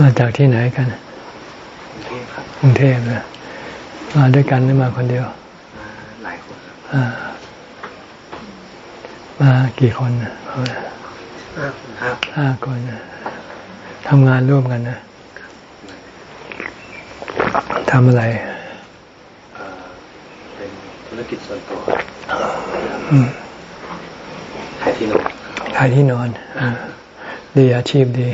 มาจากที่ไหนกันกรุงเทพนะมาด้วยกันหรือมาคนเดียวหลายคนมากี่คนห้าคนทำงานร่วมกันนะทำอะไรเป็นธุรกิจส่วนตัวขายที่นอนขายที่นอนดีอาชีพดี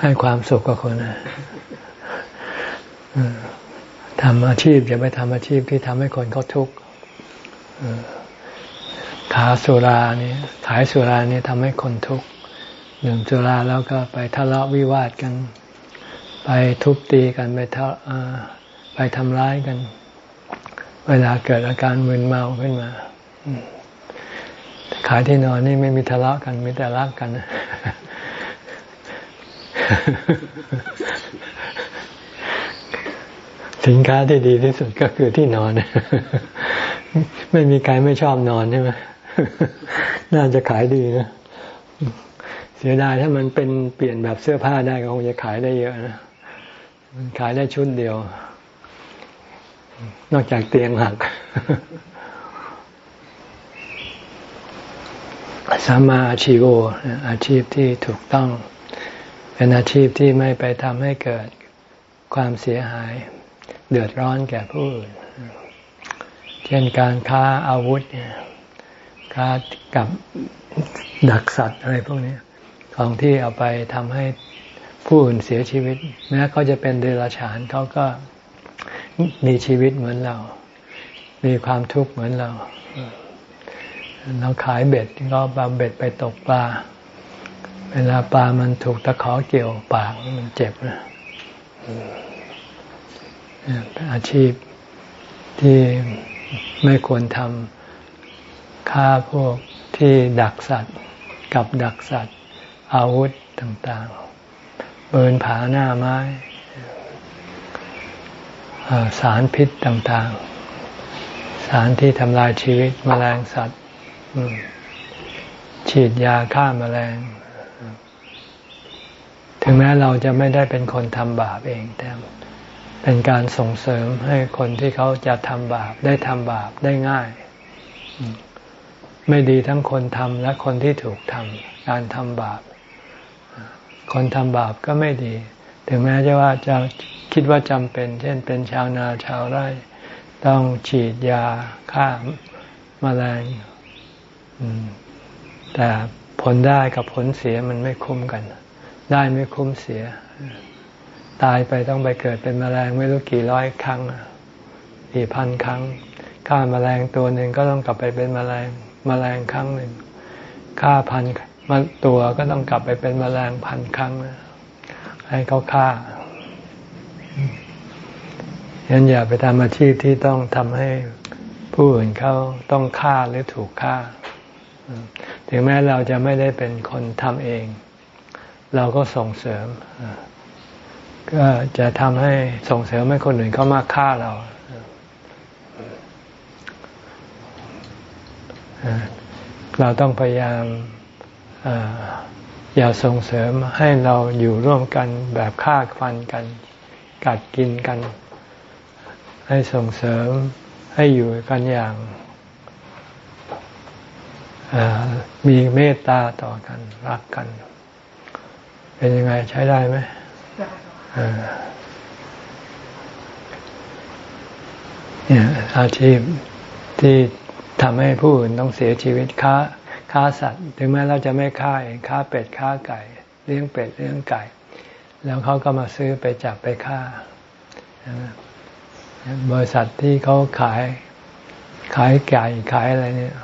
ให้ความสุขกับคนทำอาชีพอย่าไปทำอาชีพที่ทำให้คนเขาทุกข์ขาสุรานี่ขายสุรานี่ทำให้คนทุกข์ดื่มสุราแล้วก็ไปทะเลาะวิวาทกัน ไปทุบตีกันไปทะไปทำร้ายกัน เวลาเกิดอาการมึนเมาขึ้นมาขายที่นอนนี่ไม่มีทะเลาะกันมีแต่รักกัน สินค้าที่ดีที่สุดก็คือที่นอน ไม่มีใครไม่ชอบนอนใช่ไหมน่าจะขายดีนะ เสียดายถ้ามันเป็นเปลี่ยนแบบเสื้อผ้าได้ก็คงจะขายได้เยอะนะ มันขายได้ชุดเดียว นอกจากเตียงหักสัมมาอาชีโวอาชีพที่ถูกต้อง เป็นอาชีพที่ไม่ไปทำให้เกิดความเสียหาย เดือดร้อนแก่ผู้อื่น เช่นการค้าอาวุธค้ากับดักสัตว์อะไรพวกนี้ของที่เอาไปทำให้ผู้อื่นเสียชีวิต แม้เขาจะเป็นเดรัจฉานเขาก็มีชีวิตเหมือนเรา มีความทุกข์เหมือนเรา เราขายเบ็ดก็บาเบ็ดไปตกปลา เวลาปลามันถูกตะขอเกี่ยวปากมันเจ็บนะอาชีพที่ไม่ควรทำฆ่าพวกที่ดักสัตว์ กับดักสัตว์ อาวุธต่างๆ เบินผาหน้าไม้สารพิษต่างๆ สารที่ทำลายชีวิตมแมลงสัตว์ ฉีดยาฆ่ามาแมลง ถึงแม้เราจะไม่ได้เป็นคนทำบาปเอง แต่เป็นการส่งเสริมให้คนที่เขาจะทำบาปได้ทำบาปได้ง่าย ไม่ดีทั้งคนทำและคนที่ถูกทำการทำบาป คนทำบาปก็ไม่ดี ถึงแม้จะว่าจะคิดว่าจำเป็น เช่นเป็นชาวนาชาวไร่ ต้องฉีดยาฆ่ามาแมลงแต่ผลได้กับผลเสียมันไม่คุ้มกัน ได้ไม่คุ้มเสีย ตายไปต้องไปเกิดเป็นแมลงไม่รู้กี่ร้อยครั้งกี่พันครั้งฆ่าแมลงตัวหนึ่งก็ต้องกลับไปเป็นแมลงแมลงครั้งหนึ่งฆ่าพันมันตัวก็ต้องกลับไปเป็นแมลงพันครั้งให้เขาฆ่าฉะนั้นอย่าไปทำอาชีพที่ต้องทำให้ผู้อื่นเขาต้องฆ่าหรือถูกฆ่า ถึงแม้เราจะไม่ได้เป็นคนทำเอง เราก็ส่งเสริม ก็จะทำให้ส่งเสริมให้คนอื่นเขามาฆ่าเราเราต้องพยายามอย่าส่งเสริมให้เราอยู่ร่วมกันแบบฆ่าฟันกัน กัดกินกัน ให้ส่งเสริมให้อยู่กันอย่างมีเมตตาต่อกันรักกัน เป็นยังไงใช้ได้ไหมเนี่ยอาชีพที่ทำให้ผู้อื่นต้องเสียชีวิตค้าค้าสัตว์ ถึงแม้เราจะไม่ฆ่าเองค้าเป็ดค้าไก่ เลี้ยงเป็ดเลี้ยงไก่ แล้วเขาก็มาซื้อไปจับไปฆ่าบริษัทที่เขาขายขายไก่ขายอะไรเนี่ย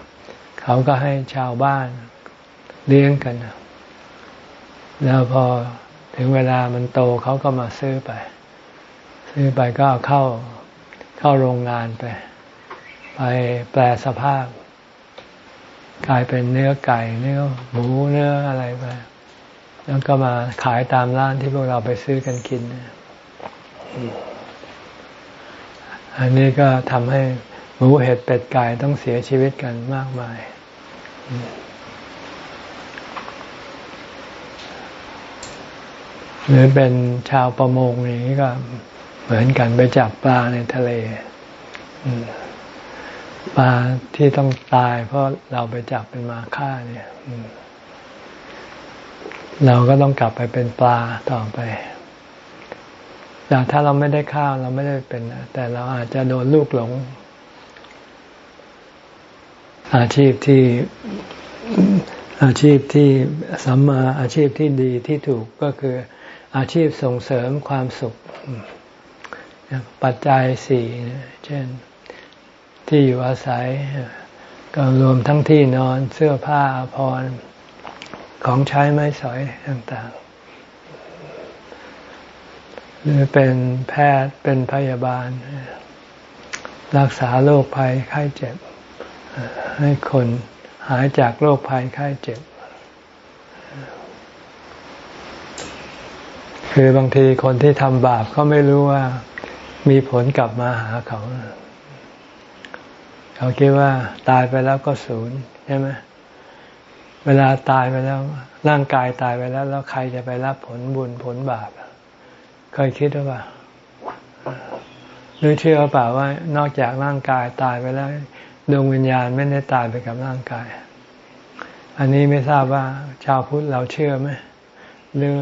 เขาก็ให้ชาวบ้านเลี้ยงกัน แล้วพอถึงเวลามันโตเขาก็มาซื้อไป ซื้อไปก็เข้าเข้าโรงงานไป ไปแปลสภาพ กลายเป็นเนื้อไก่เนื้อหมูเนื้ออะไรไป แล้วก็มาขายตามร้านที่พวกเราไปซื้อกันกิน อันนี้ก็ทำให้หมูเห็ดเป็ดไก่ต้องเสียชีวิตกันมากมาย หรือเป็นชาวประมงอย่างนี้ก็เหมือนกันไปจับปลาในทะเลปลาที่ต้องตาย เพราะเราไปจับเป็นมาฆ่าเนี่ยเราก็ต้องกลับไปเป็นปลาต่อไปแต่ถ้าเราไม่ได้ข้าวเราไม่ได้เป็น แต่เราอาจจะโดนลูกหลง อาชีพที่อาชีพที่สัมมาอาชีพที่ดีที่ถูกก็คือ อาชีพส่งเสริมความสุข ปัจจัยสี่เช่นที่อยู่อาศัย ก็รวมทั้งที่นอนเสื้อผ้าอภรของใช้ไม้สอยต่างๆ หรือเป็นแพทย์เป็นพยาบาล รักษาโรคภัยไข้เจ็บ ให้คนหายจากโรคภัยไข้เจ็บ คือบางทีคนที่ทำบาปเขาไม่รู้ว่ามีผลกลับมาหาเขา เขาคิดว่าตายไปแล้วก็ศูนย์ใช่ไหมเวลาตายไปแล้ว ร่างกายตายไปแล้ว แล้วใครจะไปรับผลบุญผลบาปเคยคิดหรือเปล่าหรือเชื่อเปล่าว่า นอกจากร่างกายตายไปแล้วดวงวิญญาณไม่ได้ตายไปกับร่างกาย อันนี้ไม่ทราบว่า ชาวพุทธเราเชื่อไหมหรือ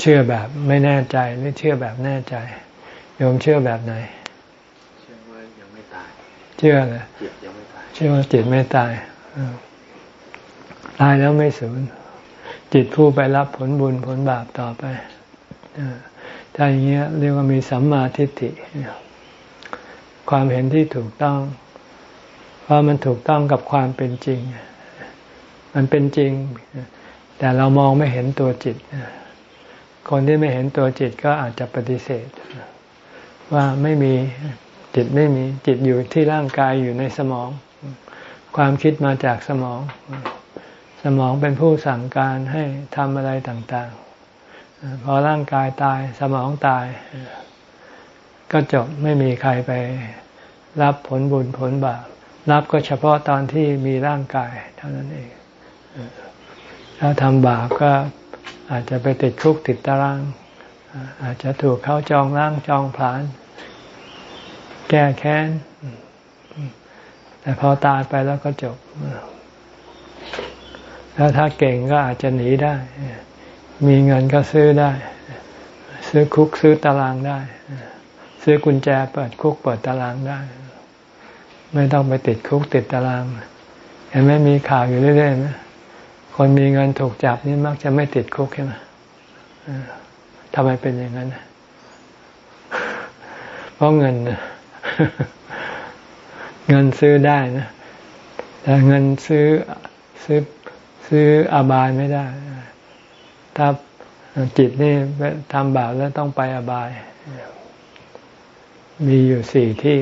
เชื่อแบบไม่แน่ใจ หรือเชื่อแบบแน่ใจโยมเชื่อแบบไหน เชื่อว่ายังไม่ตาย เชื่อเลยจิตยังไม่ตาย เชื่อว่าจิตไม่ตายตายแล้วไม่สูญจิตผู้ไปรับผลบุญผลบาปต่อไปถ้าอย่างเงี้ยเรียกว่ามีสัมมาทิฏฐิความเห็นที่ถูกต้อง เพราะมันถูกต้องกับความเป็นจริง มันเป็นจริง แต่เรามองไม่เห็นตัวจิต คนที่ไม่เห็นตัวจิตก็อาจจะปฏิเสธ ว่าไม่มีจิตไม่มีจิตอยู่ที่ร่างกายอยู่ในสมอง ความคิดมาจากสมอง สมองเป็นผู้สั่งการให้ทำอะไรต่างๆ พอร่างกายตายสมองตาย ก็จบไม่มีใครไปรับผลบุญผลบาปรับก็เฉพาะตอนที่มีร่างกายเท่านั้นเอง ถ้าทำบาปก็ อาจจะไปติดคุกติดตาราง อาจจะถูกเขาจองร่างจองผลาน แก้แค้น แต่พอตายไปแล้วก็จบ แล้วถ้าเก่งก็อาจจะหนีได้ มีเงินก็ซื้อได้ ซื้อคุกซื้อตารางได้ ซื้อกุญแจเปิดคุกเปิดตารางได้ ไม่ต้องไปติดคุกติดตาราง เห็นไหมมีข่าวอยู่เรื่อยๆไหม คนมีเงินถูกจับนี่มักจะไม่ติดคุกใช่ไหมทำไมเป็นอย่างนั้นเพราะเงินเงินซื้อได้นะแต่เงินซื้อซื้อซื้ออบายไม่ได้ ถ้าจิตนี่ทำบาปแล้วต้องไปอบาย มีอยู่สี่ที่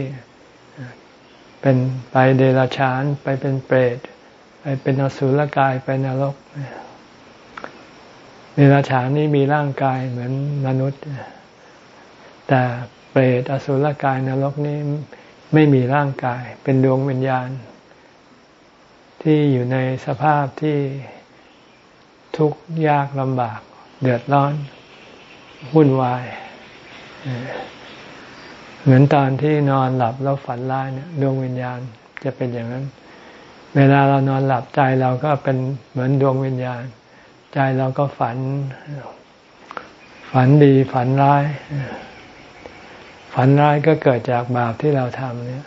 เป็นไปเดรัจฉาน ไปเป็นเปรต เป็นอสุรกายไปนรกเดรัจฉานนี่มีร่างกายเหมือนมนุษย์ แต่เปรตอสุรกายนรกนี่ไม่มีร่างกาย เป็นดวงวิญญาณ ที่อยู่ในสภาพที่ทุกข์ยากลำบาก เดือดร้อนวุ่นวาย เหมือนตอนที่นอนหลับแล้วฝันร้ายเนี่ยดวงวิญญาณจะเป็นอย่างนั้น เวลาเรานอนหลับใจเราก็เป็นเหมือนดวงวิญญาณ ใจเราก็ฝัน ฝันดีฝันร้าย ฝันร้ายก็เกิดจากบาปที่เราทำเนี่ย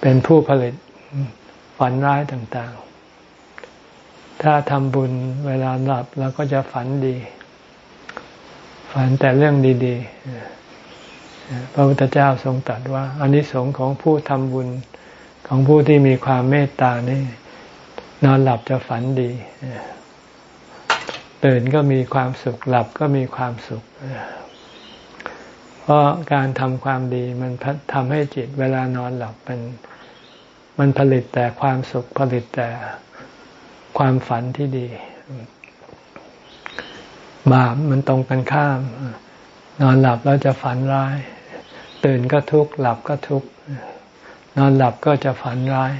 เป็นผู้ผลิตฝันร้ายต่างๆ ถ้าทำบุญเวลาหลับเราก็จะฝันดี ฝันแต่เรื่องดี ๆ พระพุทธเจ้าทรงตรัสว่าอนนิสงส์ของผู้ทำบุญ ของผู้ที่มีความเมตตานี่นอนหลับจะฝันดีตื่นก็มีความสุข หลับก็มีความสุข เพราะการทำความดีมันทำให้จิตเวลานอนหลับเป็นมันผลิตแต่ความสุขผลิตแต่ความฝันที่ดี บาปมันตรงกันข้าม นอนหลับแล้วจะฝันร้าย ตื่นก็ทุกข์หลับก็ทุกข์ นอนหลับก็จะฝันร้าย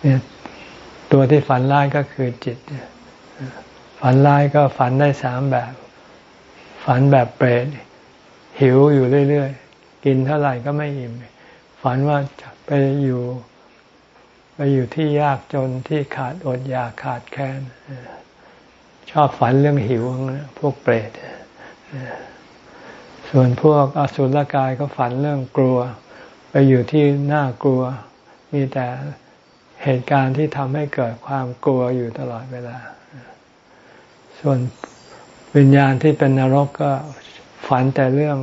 เนี่ยตัวที่ฝันร้ายก็คือจิต ฝันร้ายก็ฝันได้สามแบบ ฝันแบบเปรตหิวอยู่เรื่อยๆ กินเท่าไหร่ก็ไม่อิ่ม ฝันว่าไปอยู่ไปอยู่ที่ยากจนที่ขาดอดอยากขาดแคลนชอบฝันเรื่องหิวพวกเปรตส่วนพวกอสุรกายก็ฝันเรื่องกลัว ไปอยู่ที่น่ากลัว มีแต่เหตุการณ์ที่ทำให้เกิดความกลัวอยู่ตลอดเวลา ส่วนวิญญาณที่เป็นนรกก็ฝันแต่เรื่อง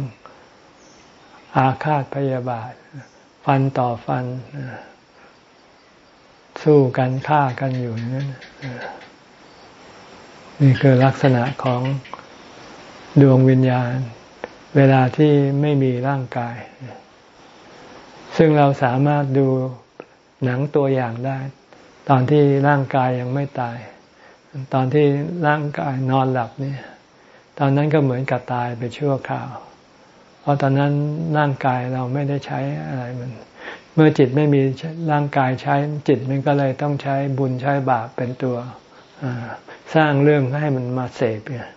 อาฆาตพยาบาท ฟันต่อฟัน สู้กันฆ่ากันอยู่นั้นนี่คือลักษณะของดวงวิญญาณ เวลาที่ไม่มีร่างกาย ซึ่งเราสามารถดูหนังตัวอย่างได้ ตอนที่ร่างกายยังไม่ตาย ตอนที่ร่างกายนอนหลับเนี่ย ตอนนั้นก็เหมือนกับตายไปชั่วคราว เพราะตอนนั้นร่างกายเราไม่ได้ใช้อะไรมัน เมื่อจิตไม่มีร่างกายใช้จิตมันก็เลยต้องใช้บุญใช้บาปเป็นตัวสร้างเรื่องให้มันมาเสพเนี่ย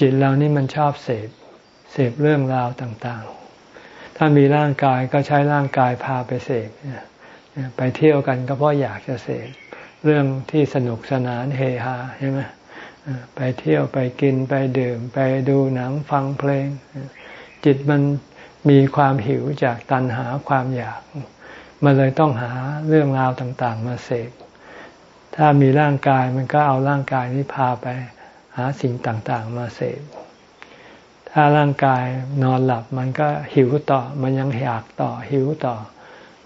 จิตเรานี่มันชอบเสพเสพเรื่องราวต่างๆ ถ้ามีร่างกายก็ใช้ร่างกายพาไปเสพไปเที่ยวกันก็เพราะอยากจะเสพเรื่องที่สนุกสนานเฮฮาใช่ไหมไปเที่ยวไปกินไปดื่ม ไปดูหนังฟังเพลง จิตมันมีความหิวจากตัณหาความอยาก มันเลยต้องหาเรื่องราวต่าง ๆ มาเสพถ้ามีร่างกายมันก็เอาร่างกายนี้พาไป หาสิ่งต่างๆ มาเสพ ถ้าร่างกายนอนหลับ มันก็หิวต่อ มันยังอยากต่อหิวต่อ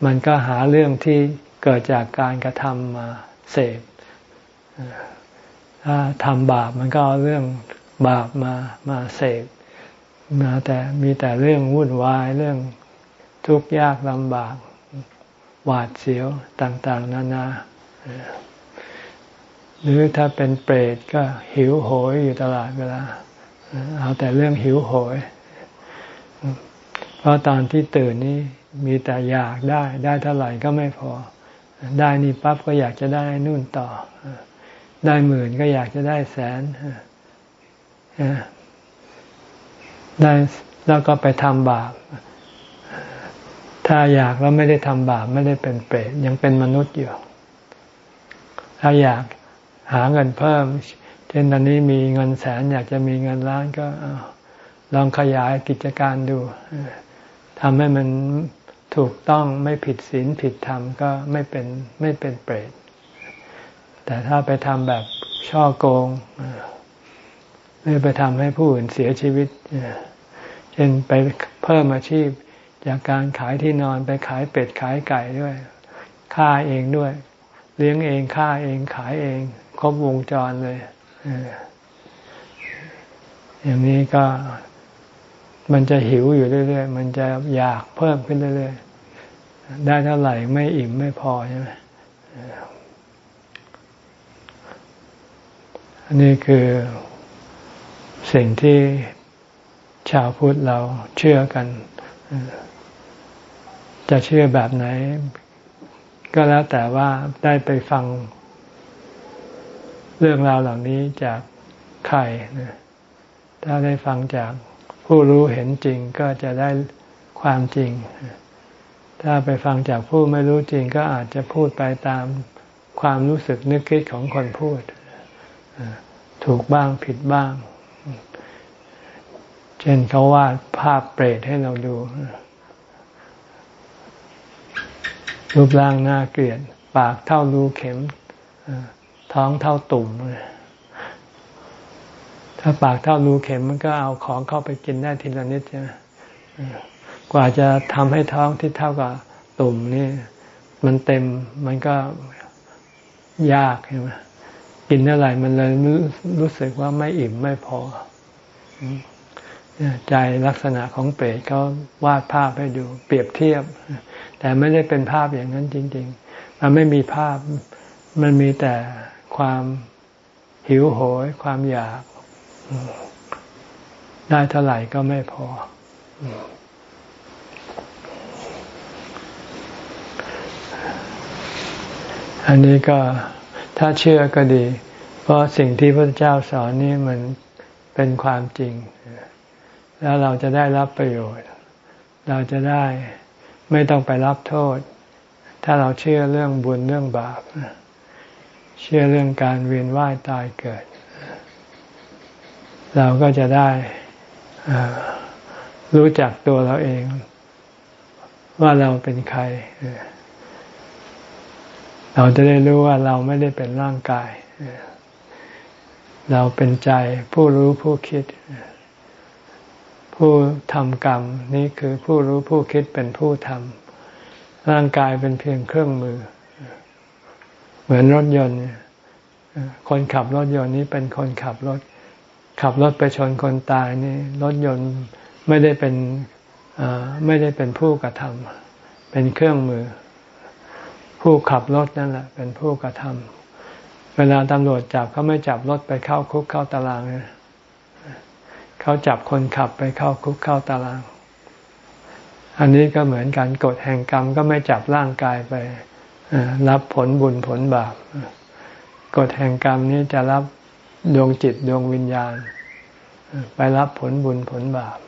มันก็หาเรื่องที่เกิดจากการกระทำมาเสพถ้าทำบาปมันก็เอาเรื่องบาปมามาเสพมาแต่มีแต่เรื่องวุ่นวายเรื่องทุกข์ยากลำบากหวาดเสียวต่าง ๆ นานาหรือถ้าเป็นเปรตก็หิวโหยอยู่ตลอดเวลา เอาแต่เรื่องหิวโหย เพราะตอนที่ตื่นนี่มีแต่อยากได้ ได้เท่าไหร่ก็ไม่พอ ได้นี่ปั๊บก็อยากจะได้นู่นต่อ ได้หมื่นก็อยากจะได้แสนได้แล้วก็ไปทำบาป ถ้าอยากแล้วไม่ได้ทำบาป ไม่ได้เป็นเปรตยังเป็นมนุษย์อยู่ ถ้าอยากหาเงินเพิ่ม ช่นตอนนี้มีเงินแสนอยากจะมีเงินล้านก็ลองขยายกิจการดูทำให้มันถูกต้องไม่ผิดศีลผิดธรรมก็ไม่เป็นไม่เป็นเปรต แต่ถ้าไปทำแบบช่อโกงหรือไปทำให้ผู้อื่นเสียชีวิตเช่นไปเพิ่มอาชีพ จากการขายที่นอนไปขายเป็ดขายไก่ด้วยฆ่าเองด้วย เลี้ยงเองฆ่าเองขายเอง ครบวงจรเลย อย่างนี้ก็มันจะหิวอยู่เรื่อยๆ มันจะอยากเพิ่มขึ้นเรื่อยๆ ได้เท่าไหร่ไม่อิ่มไม่พอใช่ไหมอันนี้คือสิ่งที่ชาวพุทธเราเชื่อกัน จะเชื่อแบบไหน ก็แล้วแต่ว่าได้ไปฟัง เรื่องราวเหล่านี้จากใครนะถ้าได้ฟังจากผู้รู้เห็นจริงก็จะได้ความจริง ถ้าไปฟังจากผู้ไม่รู้จริงก็อาจจะพูดไปตามความรู้สึกนึกคิดของคนพูด ถูกบ้างผิดบ้าง เช่นเขาวาดภาพเปรตให้เราดู รูปร่างน่าเกลียด ปากเท่ารูเข็ม ท้องเท่าตุ่มถ้าปากเท่ารูเข็มมันก็เอาของเข้าไปกินได้ทีละนิดใช่ไหมกว่าจะทำให้ท้องที่เท่ากับตุ่มนี่ มันเต็มมันก็ยากใช่ไหมกินเท่าไหร่มันเลยรู้สึกว่าไม่อิ่มไม่พอใจลักษณะของเปรตเขาวาดภาพให้ดู เปรียบเทียบ แต่ไม่ได้เป็นภาพอย่างนั้นจริง ๆ มันไม่มีภาพมันมีแต่ ความหิวโหย ความอยาก ได้เท่าไหร่ก็ไม่พอ อันนี้ก็ถ้าเชื่อก็ดี เพราะสิ่งที่พระเจ้าสอนนี่มันเป็นความจริง แล้วเราจะได้รับประโยชน์ เราจะได้ไม่ต้องไปรับโทษ ถ้าเราเชื่อเรื่องบุญเรื่องบาป เชื่อเรื่องการเวียนว่ายตายเกิด เราก็จะได้รู้จักตัวเราเอง ว่าเราเป็นใคร เราจะได้รู้ว่าเราไม่ได้เป็นร่างกาย เราเป็นใจผู้รู้ผู้คิด ผู้ทำกรรม นี่คือผู้รู้ผู้คิดเป็นผู้ทำร่างกายเป็นเพียงเครื่องมือ เหมือนรถยนต์คนขับรถยนต์นี้เป็นคนขับรถ ขับรถไปชนคนตายนี่รถยนต์ไม่ได้เป็นไม่ได้เป็นผู้กระทำเป็นเครื่องมือ ผู้ขับรถนั่นแหละ เป็นผู้กระทำเวลาตำรวจจับเขาไม่จับรถไปเข้าคุกเข้าตารางเขาจับคนขับไปเข้าคุกเข้าตาราง อันนี้ก็เหมือนกันกฎแห่งกรรมก็ไม่จับร่างกายไป รับผลบุญผลบาปกฎแห่งกรรมนี้จะรับดวงจิตดวงวิญญาณ ไปรับผลบุญผลบาป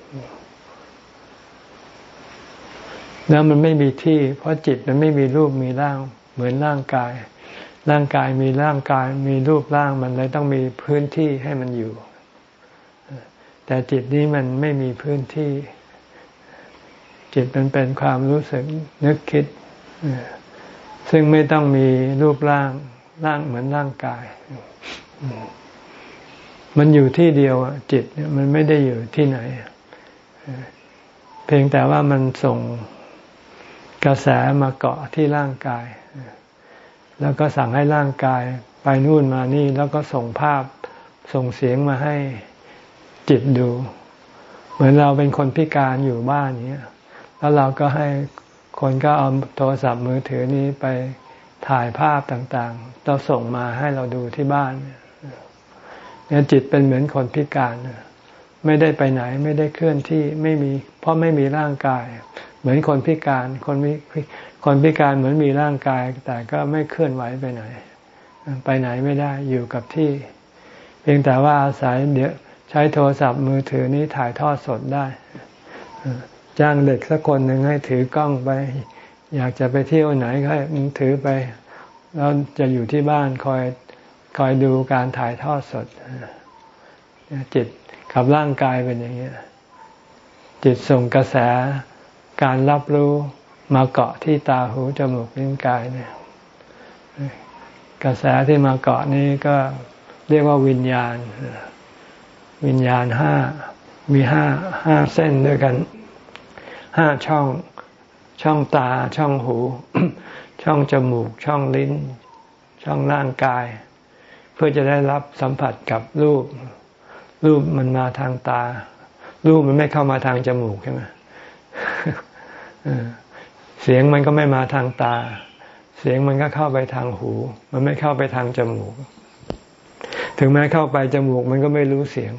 แล้วมันไม่มีที่ เพราะจิตมันไม่มีรูปมีร่าง เหมือนร่างกาย ร่างกายมีร่างกายมีรูปร่างมันเลยต้องมีพื้นที่ให้มันอยู่ แต่จิตนี้มันไม่มีพื้นที่ จิตมันเป็นความรู้สึกนึกคิด ซึ่งไม่ต้องมีรูปร่างร่างเหมือนร่างกาย มันอยู่ที่เดียวจิตมันไม่ได้อยู่ที่ไหน เพียงแต่ว่ามันส่งกระแสมาเกาะที่ร่างกาย แล้วก็สั่งให้ร่างกายไปนู่นมานี่แล้วก็ส่งภาพส่งเสียงมาให้จิตดู เหมือนเราเป็นคนพิการอยู่บ้านนี้แล้วเราก็ให้ คนก็เอาโทรศัพท์มือถือนี้ไปถ่ายภาพต่างๆ เราส่งมาให้เราดูที่บ้านเนี่ยจิตเป็นเหมือนคนพิการ ไม่ได้ไปไหนไม่ได้เคลื่อนที่ไม่มี เพราะไม่มีร่างกาย เหมือนคนพิการคนคนพิการเหมือนมีร่างกาย แต่ก็ไม่เคลื่อนไหวไปไหน ไปไหนไม่ได้อยู่กับที่ เพียงแต่ว่าอาศัยเดี๋ยวใช้โทรศัพท์มือถือนี้ถ่ายทอดสดได้ จ้างเด็กสักคนหนึ่งให้ถือกล้องไป อยากจะไปเที่ยวไหนก็ถือไป แล้วจะอยู่ที่บ้านคอยคอยดูการถ่ายทอดสด จิตกับร่างกายเป็นอย่างนี้จิตส่งกระแสการรับรู้มาเกาะที่ตาหูจมูกลิ้นกายเนี่ยกระแสที่มาเกาะนี้ก็เรียกว่าวิญญาณ วิญญาณห้ามีห้าห้าเส้นด้วยกัน ห้าช่อง ช่องตา ช่องหู ช่องจมูก ช่องลิ้น ช่องร่างกาย เพื่อจะได้รับสัมผัสกับรูป รูปมันมาทางตา รูปมันไม่เข้ามาทางจมูกใช่ไหมเสียงมันก็ไม่มาทางตา เสียงมันก็เข้าไปทางหู มันไม่เข้าไปทางจมูก ถึงแม้เข้าไปจมูกมันก็ไม่รู้เสียง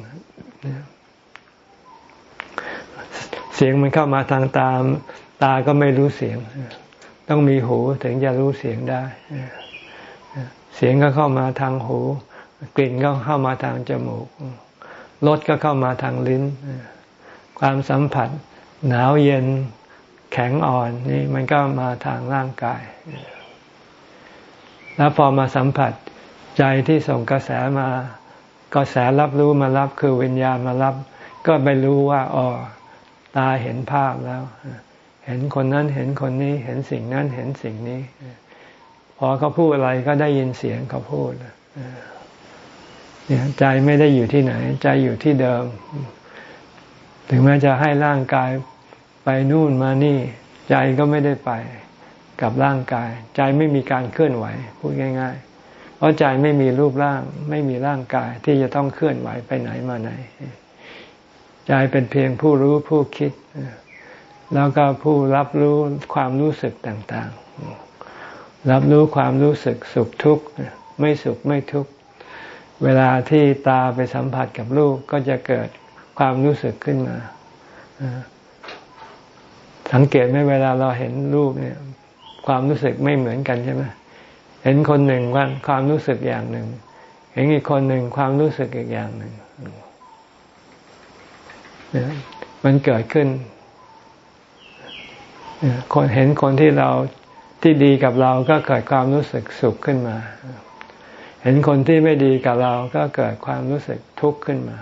เสียงมันเข้ามาทางตาตาก็ไม่รู้เสียง ต้องมีหูถึงจะรู้เสียงได้ เสียงก็เข้ามาทางหู กลิ่นก็เข้ามาทางจมูกรสก็เข้ามาทางลิ้น ความสัมผัส หนาวเย็นแข็งอ่อนนี่มันก็มาทางร่างกาย แล้วพอมาสัมผัสใจที่ส่งกระแสมากระแสรับรู้มารับคือวิญญาณมารับ ก็ไปรู้ว่าอ๋อ ตาเห็นภาพแล้ว เห็นคนนั้นเห็นคนนี้ เห็นสิ่งนั้นเห็นสิ่งนี้ พอเขาพูดอะไรก็ได้ยินเสียงเขาพูดเนี่ยใจไม่ได้อยู่ที่ไหน ใจอยู่ที่เดิม ถึงแม้จะให้ร่างกายไปนู่นมานี่ ใจก็ไม่ได้ไปกับร่างกาย ใจไม่มีการเคลื่อนไหวพูดง่าย ๆ เพราะใจไม่มีรูปร่าง ไม่มีร่างกายที่จะต้องเคลื่อนไหวไปไหนมาไหน ใจเป็นเพียงผู้รู้ผู้คิด แล้วก็ผู้รับรู้ความรู้สึกต่างๆ รับรู้ความรู้สึกสุขทุกข์ไม่สุขไม่ทุกข์เวลาที่ตาไปสัมผัสกับรูปก็จะเกิดความรู้สึกขึ้นมาสังเกตไหมเวลาเราเห็นรูปเนี่ย ความรู้สึกไม่เหมือนกันใช่ไหมเห็นคนหนึ่งว่าความรู้สึกอย่างหนึ่ง เห็นอีกคนหนึ่งความรู้สึกอีกอย่างหนึ่ง มันเกิดขึ้นคนเห็นคนที่เราที่ดีกับเราก็เกิดความรู้สึกสุขขึ้นมา เห็นคนที่ไม่ดีกับเราก็เกิดความรู้สึกทุกข์ขึ้นมา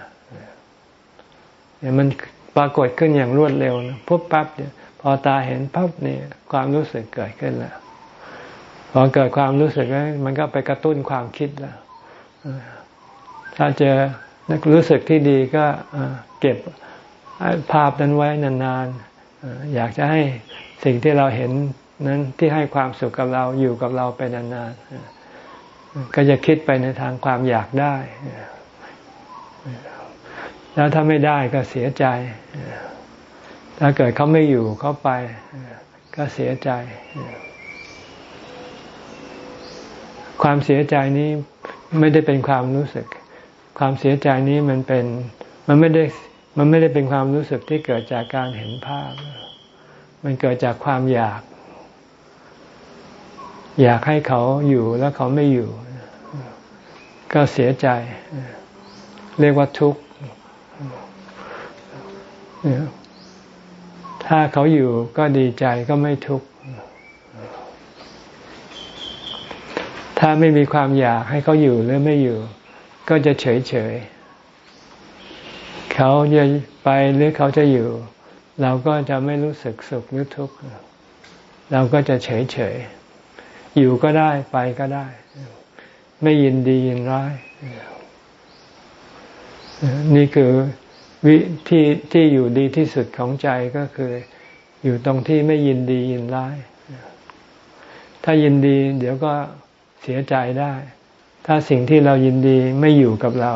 เนี่ยมันปรากฏขึ้นอย่างรวดเร็วนะปุ๊บปั๊บเนี่ยพอตาเห็นปั๊บเนี่ยความรู้สึกเกิดขึ้นแล้วพอเกิดความรู้สึกแล้วมันก็ไปกระตุ้นความคิดแล้วถ้าเจอรู้สึกที่ดีก็เก็บ ภาพนั้นไว้นานๆ อยากจะให้สิ่งที่เราเห็นนั้นที่ให้ความสุขกับเราอยู่กับเราไปนานๆ ก็จะคิดไปในทางความอยากได้ แล้วถ้าไม่ได้ก็เสียใจ ถ้าเกิดเขาไม่อยู่เขาไป ก็เสียใจ ความเสียใจนี้ไม่ได้เป็นความรู้สึก ความเสียใจนี้มันเป็น มันไม่ได้ มันไม่ได้เป็นความรู้สึกที่เกิดจากการเห็นภาพ มันเกิดจากความอยาก อยากให้เขาอยู่แล้วเขาไม่อยู่ ก็เสียใจ เรียกว่าทุกข์ถ้าเขาอยู่ก็ดีใจก็ไม่ทุกข์ถ้าไม่มีความอยากให้เขาอยู่หรือไม่อยู่ ก็จะเฉยเฉย เขาจะไปหรือเขาจะอยู่ เราก็จะไม่รู้สึกสุขหรือทุกข์เราก็จะเฉยเฉยอยู่ก็ได้ไปก็ได้ ไม่ยินดียินร้าย นี่คือวิที่ที่อยู่ดีที่สุดของใจก็คือ อยู่ตรงที่ไม่ยินดียินร้าย ถ้ายินดี เดี๋ยวก็เสียใจได้ ถ้าสิ่งที่เรายินดีไม่อยู่กับเรา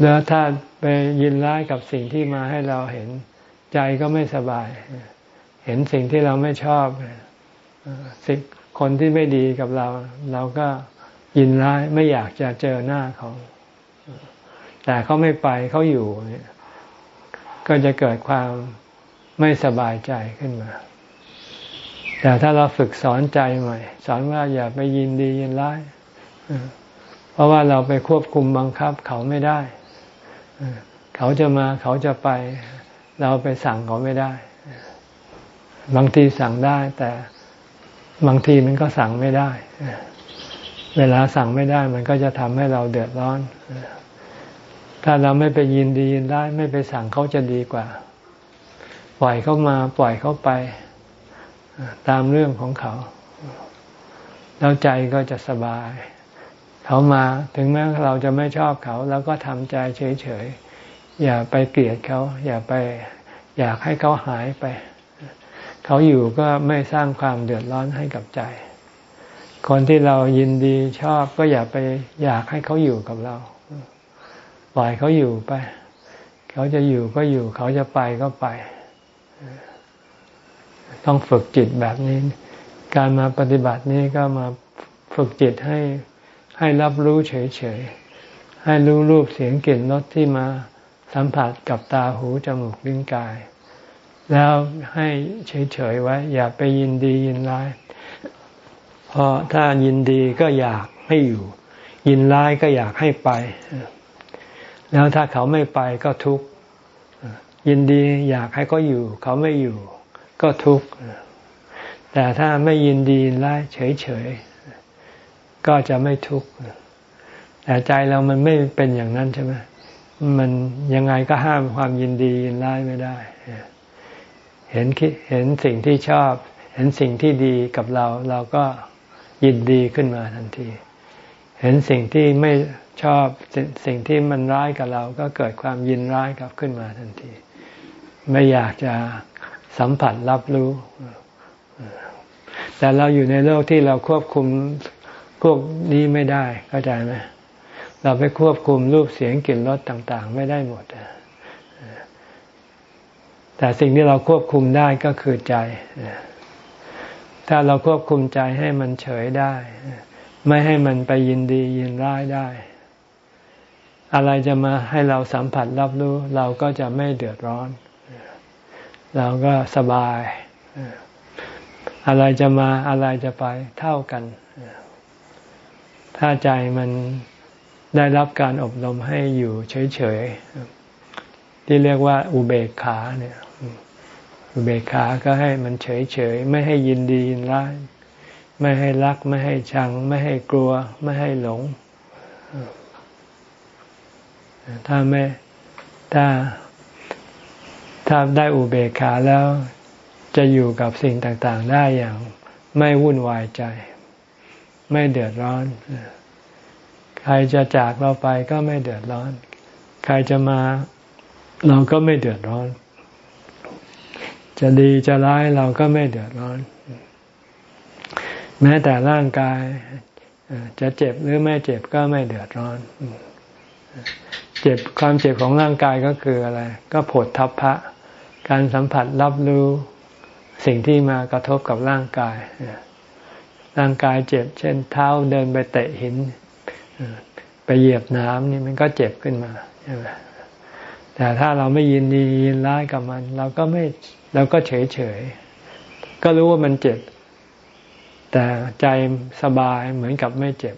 แล้วถ้าไปยินร้ายกับสิ่งที่มาให้เราเห็นใจก็ไม่สบาย เห็นสิ่งที่เราไม่ชอบสิ่งคนที่ไม่ดีกับเรา เราก็ยินร้ายไม่อยากจะเจอหน้าเขา แต่เขาไม่ไปเขาอยู่ก็จะเกิดความไม่สบายใจขึ้นมา แต่ถ้าเราฝึกสอนใจใหม่ สอนว่าอย่าไปยินดียินร้าย เพราะว่าเราไปควบคุมบังคับเขาไม่ได้ เขาจะมาเขาจะไป เราไปสั่งเขาไม่ได้ บางทีสั่งได้แต่บางทีมันก็สั่งไม่ได้ เวลาสั่งไม่ได้ มันก็จะทำให้เราเดือดร้อน ถ้าเราไม่ไปยินดียินร้ไม่ไปสั่งเขาจะดีกว่า ปล่อยเขามาปล่อยเขาไป ตามเรื่องของเขา แล้วใจก็จะสบาย เขามาถึงแม้เราจะไม่ชอบเขาเราก็ทำใจเฉยๆอย่าไปเกลียดเขา อย่าไปอยากให้เขาหายไป เขาอยู่ก็ไม่สร้างความเดือดร้อนให้กับใจ คนที่เรายินดีชอบก็อย่าไปอยากให้เขาอยู่กับเรา ปล่อยเขาอยู่ไป เขาจะอยู่ก็อยู่ เขาจะไปก็ไป ต้องฝึกจิตแบบนี้ การมาปฏิบัตินี้ก็มาฝึกจิตให้ ให้รับรู้เฉยๆ ให้รู้รูปเสียงกลิ่นรสที่มาสัมผัสกับตาหูจมูกลิ้นกาย แล้วให้เฉยๆไว้ อย่าไปยินดียินร้ายเพราะถ้ายินดีก็อยากให้อยู่ ยินร้ายก็อยากให้ไป แล้วถ้าเขาไม่ไปก็ทุกข์ยินดีอยากให้เขาอยู่ เขาไม่อยู่ ก็ทุกข์แต่ถ้าไม่ยินดีไล่เฉยๆ ก็จะไม่ทุกข์แต่ใจเรามันไม่เป็นอย่างนั้นใช่ไหมมันยังไงก็ห้ามความยินดียินร้ายไม่ได้ เห็นเห็นสิ่งที่ชอบ เห็นสิ่งที่ดีกับเรา เราก็ยินดีขึ้นมาทันที เห็นสิ่งที่ไม่ชอบสิ่งที่มันร้ายกับเรา ก็เกิดความยินร้ายกับขึ้นมาทันที ไม่อยากจะสัมผัสรับรู้ แต่เราอยู่ในโลกที่เราควบคุม พวกนี้ไม่ได้เข้าใจไหมเราไปควบคุมรูปเสียงกลิ่นรสต่าง ๆ ไม่ได้หมดแต่สิ่งที่เราควบคุมได้ก็คือใจ ถ้าเราควบคุมใจให้มันเฉยได้ ไม่ให้มันไปยินดียินร้ายได้ อะไรจะมาให้เราสัมผัสรับรู้ เราก็จะไม่เดือดร้อน เราก็สบาย อะไรจะมาอะไรจะไปเท่ากัน ถ้าใจมันได้รับการอบรมให้อยู่เฉยๆ ที่เรียกว่าอุเบกขาเนี่ย อุเบกขาก็ให้มันเฉยๆ ไม่ให้ยินดียินร้ายไม่ให้รัก ไม่ให้ชัง ไม่ให้กลัว ไม่ให้หลง ถ้าไม่ถ้าถ้าได้อุเบกขาแล้วจะอยู่กับสิ่งต่างๆ ได้อย่างไม่วุ่นวายใจ ไม่เดือดร้อน ใครจะจากเราไปก็ไม่เดือดร้อน ใครจะมาเราก็ไม่เดือดร้อน จะดีจะร้ายเราก็ไม่เดือดร้อน แม้แต่ร่างกายจะเจ็บหรือไม่เจ็บก็ไม่เดือดร้อน เจ็บความเจ็บของร่างกายก็คืออะไร ก็ผดทัพพะ การสัมผัสรับรู้สิ่งที่มากระทบกับร่างกาย ร่างกายเจ็บ เช่น เท้าเดินไปเตะหิน ไปเหยียบน้ำนี่มันก็เจ็บขึ้นมาใช่ไหมแต่ถ้าเราไม่ยินดียินร้ายกับมัน เราก็ไม่เราก็เฉยเฉยก็รู้ว่ามันเจ็บ แต่ใจสบายเหมือนกับไม่เจ็บ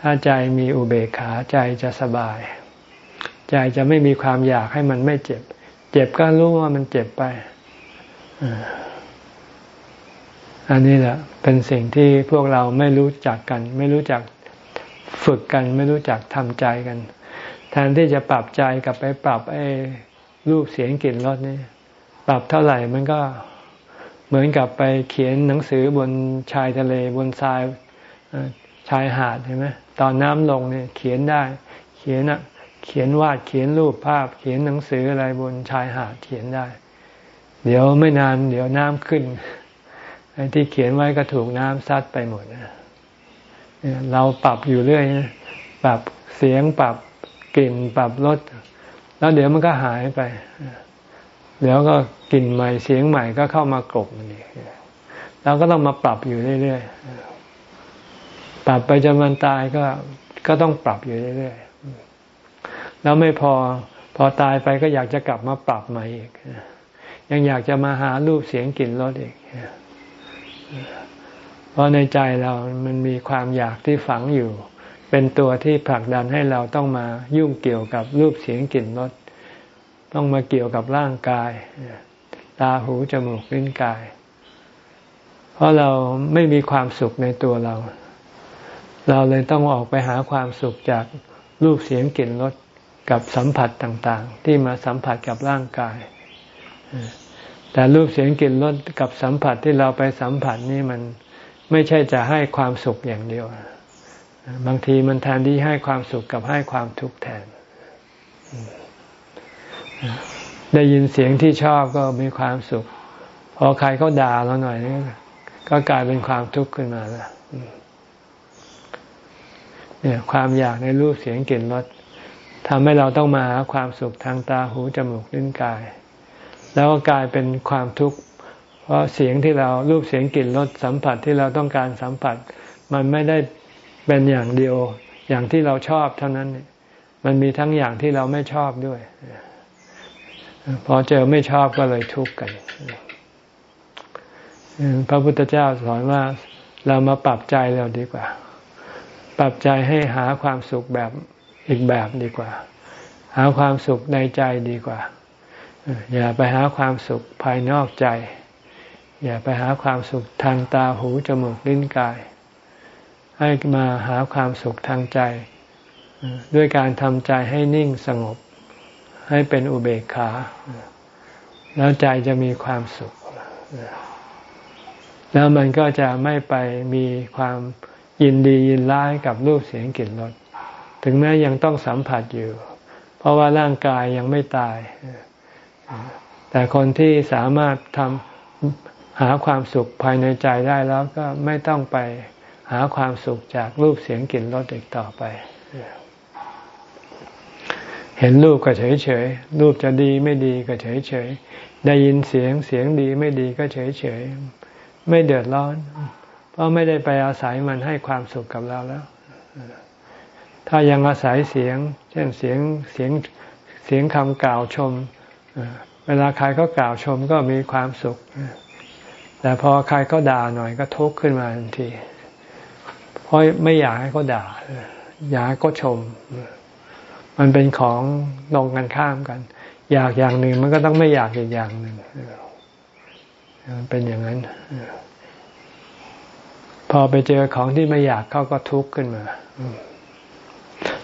ถ้าใจมีอุเบกขาใจจะสบาย ใจจะไม่มีความอยากให้มันไม่เจ็บ เจ็บก็รู้ว่ามันเจ็บไปอ อันนี้แหละเป็นสิ่งที่พวกเราไม่รู้จักกัน ไม่รู้จักฝึกกัน ไม่รู้จักทำใจกัน แทนที่จะปรับใจกลับไปปรับไอ้รูปเสียงกลิ่นรสนี่ปรับเท่าไหร่มันก็เหมือนกับไปเขียนหนังสือบนชายทะเลบนทรายชายหาดเห็นไหมตอนน้ำลงเนี่ยเขียนได้ เขียนอะเขียนวาดเขียนรูปภาพ เขียนหนังสืออะไรบนชายหาดเขียนได้ เดี๋ยวไม่นาน เดี๋ยวน้ำขึ้น อ้ที่เขียนไว้ก็ถูกน้ำซัดไปหมดเราปรับอยู่เรื่อยนะปรับเสียงปรับกลิ่นปรับรสแล้วเดี๋ยวมันก็หายไป เดี๋ยวก็กลิ่นใหม่เสียงใหม่ก็เข้ามากรบมันอีกเราก็ต้องมาปรับอยู่เรื่อยๆปรับไปจนมันตายก็ก็ต้องปรับอยู่เรื่อยๆแล้วไม่พอพอตายไปก็อยากจะกลับมาปรับใหม่อีกยังอยากจะมาหารูปเสียงกลิ่นรสอีก เพราะในใจเรามันมีความอยากที่ฝังอยู่ เป็นตัวที่ผลักดันให้เราต้องมายุ่งเกี่ยวกับรูปเสียงกลิ่นรสต้องมาเกี่ยวกับร่างกาย ตาหูจมูกลิ้นกาย เพราะเราไม่มีความสุขในตัวเรา เราเลยต้องออกไปหาความสุขจากรูปเสียงกลิ่นรสกับสัมผัสต่างๆ ที่มาสัมผัสกับร่างกาย แต่รูปเสียงกลิ่นรสกับสัมผัสที่เราไปสัมผัสนี่มันไม่ใช่จะให้ความสุขอย่างเดียว บางทีมันแทนที่ให้ความสุขกับให้ความทุกข์แทน ได้ยินเสียงที่ชอบก็มีความสุข พอใครเขาด่าเราหน่อยนี่ก็กลายเป็นความทุกข์ขึ้นมาแล้วเนี่ยความอยากในรูปเสียงกลิ่นรสทำให้เราต้องมาหาความสุขทางตาหูจมูกลิ้นกาย แล้วก็กลายเป็นความทุกข์ เพราะเสียงที่เรารูปเสียงกลิ่นรสสัมผัสที่เราต้องการสัมผัส มันไม่ได้เป็นอย่างเดียวอย่างที่เราชอบเท่านั้นมันมีทั้งอย่างที่เราไม่ชอบด้วยพอเจอไม่ชอบก็เลยทุกข์กัน พระพุทธเจ้าสอนว่าเรามาปรับใจเราดีกว่า ปรับใจให้หาความสุขแบบอีกแบบดีกว่า หาความสุขในใจดีกว่า อย่าไปหาความสุขภายนอกใจ อย่าไปหาความสุขทางตาหูจมูกลิ้นกาย ให้มาหาความสุขทางใจ ด้วยการทำใจให้นิ่งสงบ ให้เป็นอุเบกขา แล้วใจจะมีความสุข แล้วมันก็จะไม่ไปมีความยินดียินร้ายกับรูปเสียงกลิ่นรสถึงแม้ยังต้องสัมผัสอยู่ เพราะว่าร่างกายยังไม่ตาย แต่คนที่สามารถทำหาความสุขภายในใจได้แล้วก็ไม่ต้องไปหาความสุขจากรูปเสียงกลิ่นรสอีกต่อไป เห็นรูปก็เฉยเฉยรูปจะดีไม่ดีก็เฉยเฉยได้ยินเสียงเสียงดีไม่ดีก็เฉยเฉยไม่เดือดร้อน เพราะไม่ได้ไปอาศัยมันให้ความสุขกับเราแล้ว ถ้ายังอาศัยเสียง เช่นเสียงเสียงเสียงคำกล่าวชม เวลาใครก็กล่าวชมก็มีความสุข แต่พอใครก็ด่าหน่อยก็ทุกข์ขึ้นมาทันทีเพเพราะไม่อยากให้เขาด่า อยากให้เขาชม มันเป็นของตรงกันข้ามกัน อยากอย่างหนึ่งมันก็ต้องไม่อยากอีกอย่างหนึ่งมันเป็นอย่างนั้น พอไปเจอของที่ไม่อยากเขาก็ทุกข์ขึ้นมา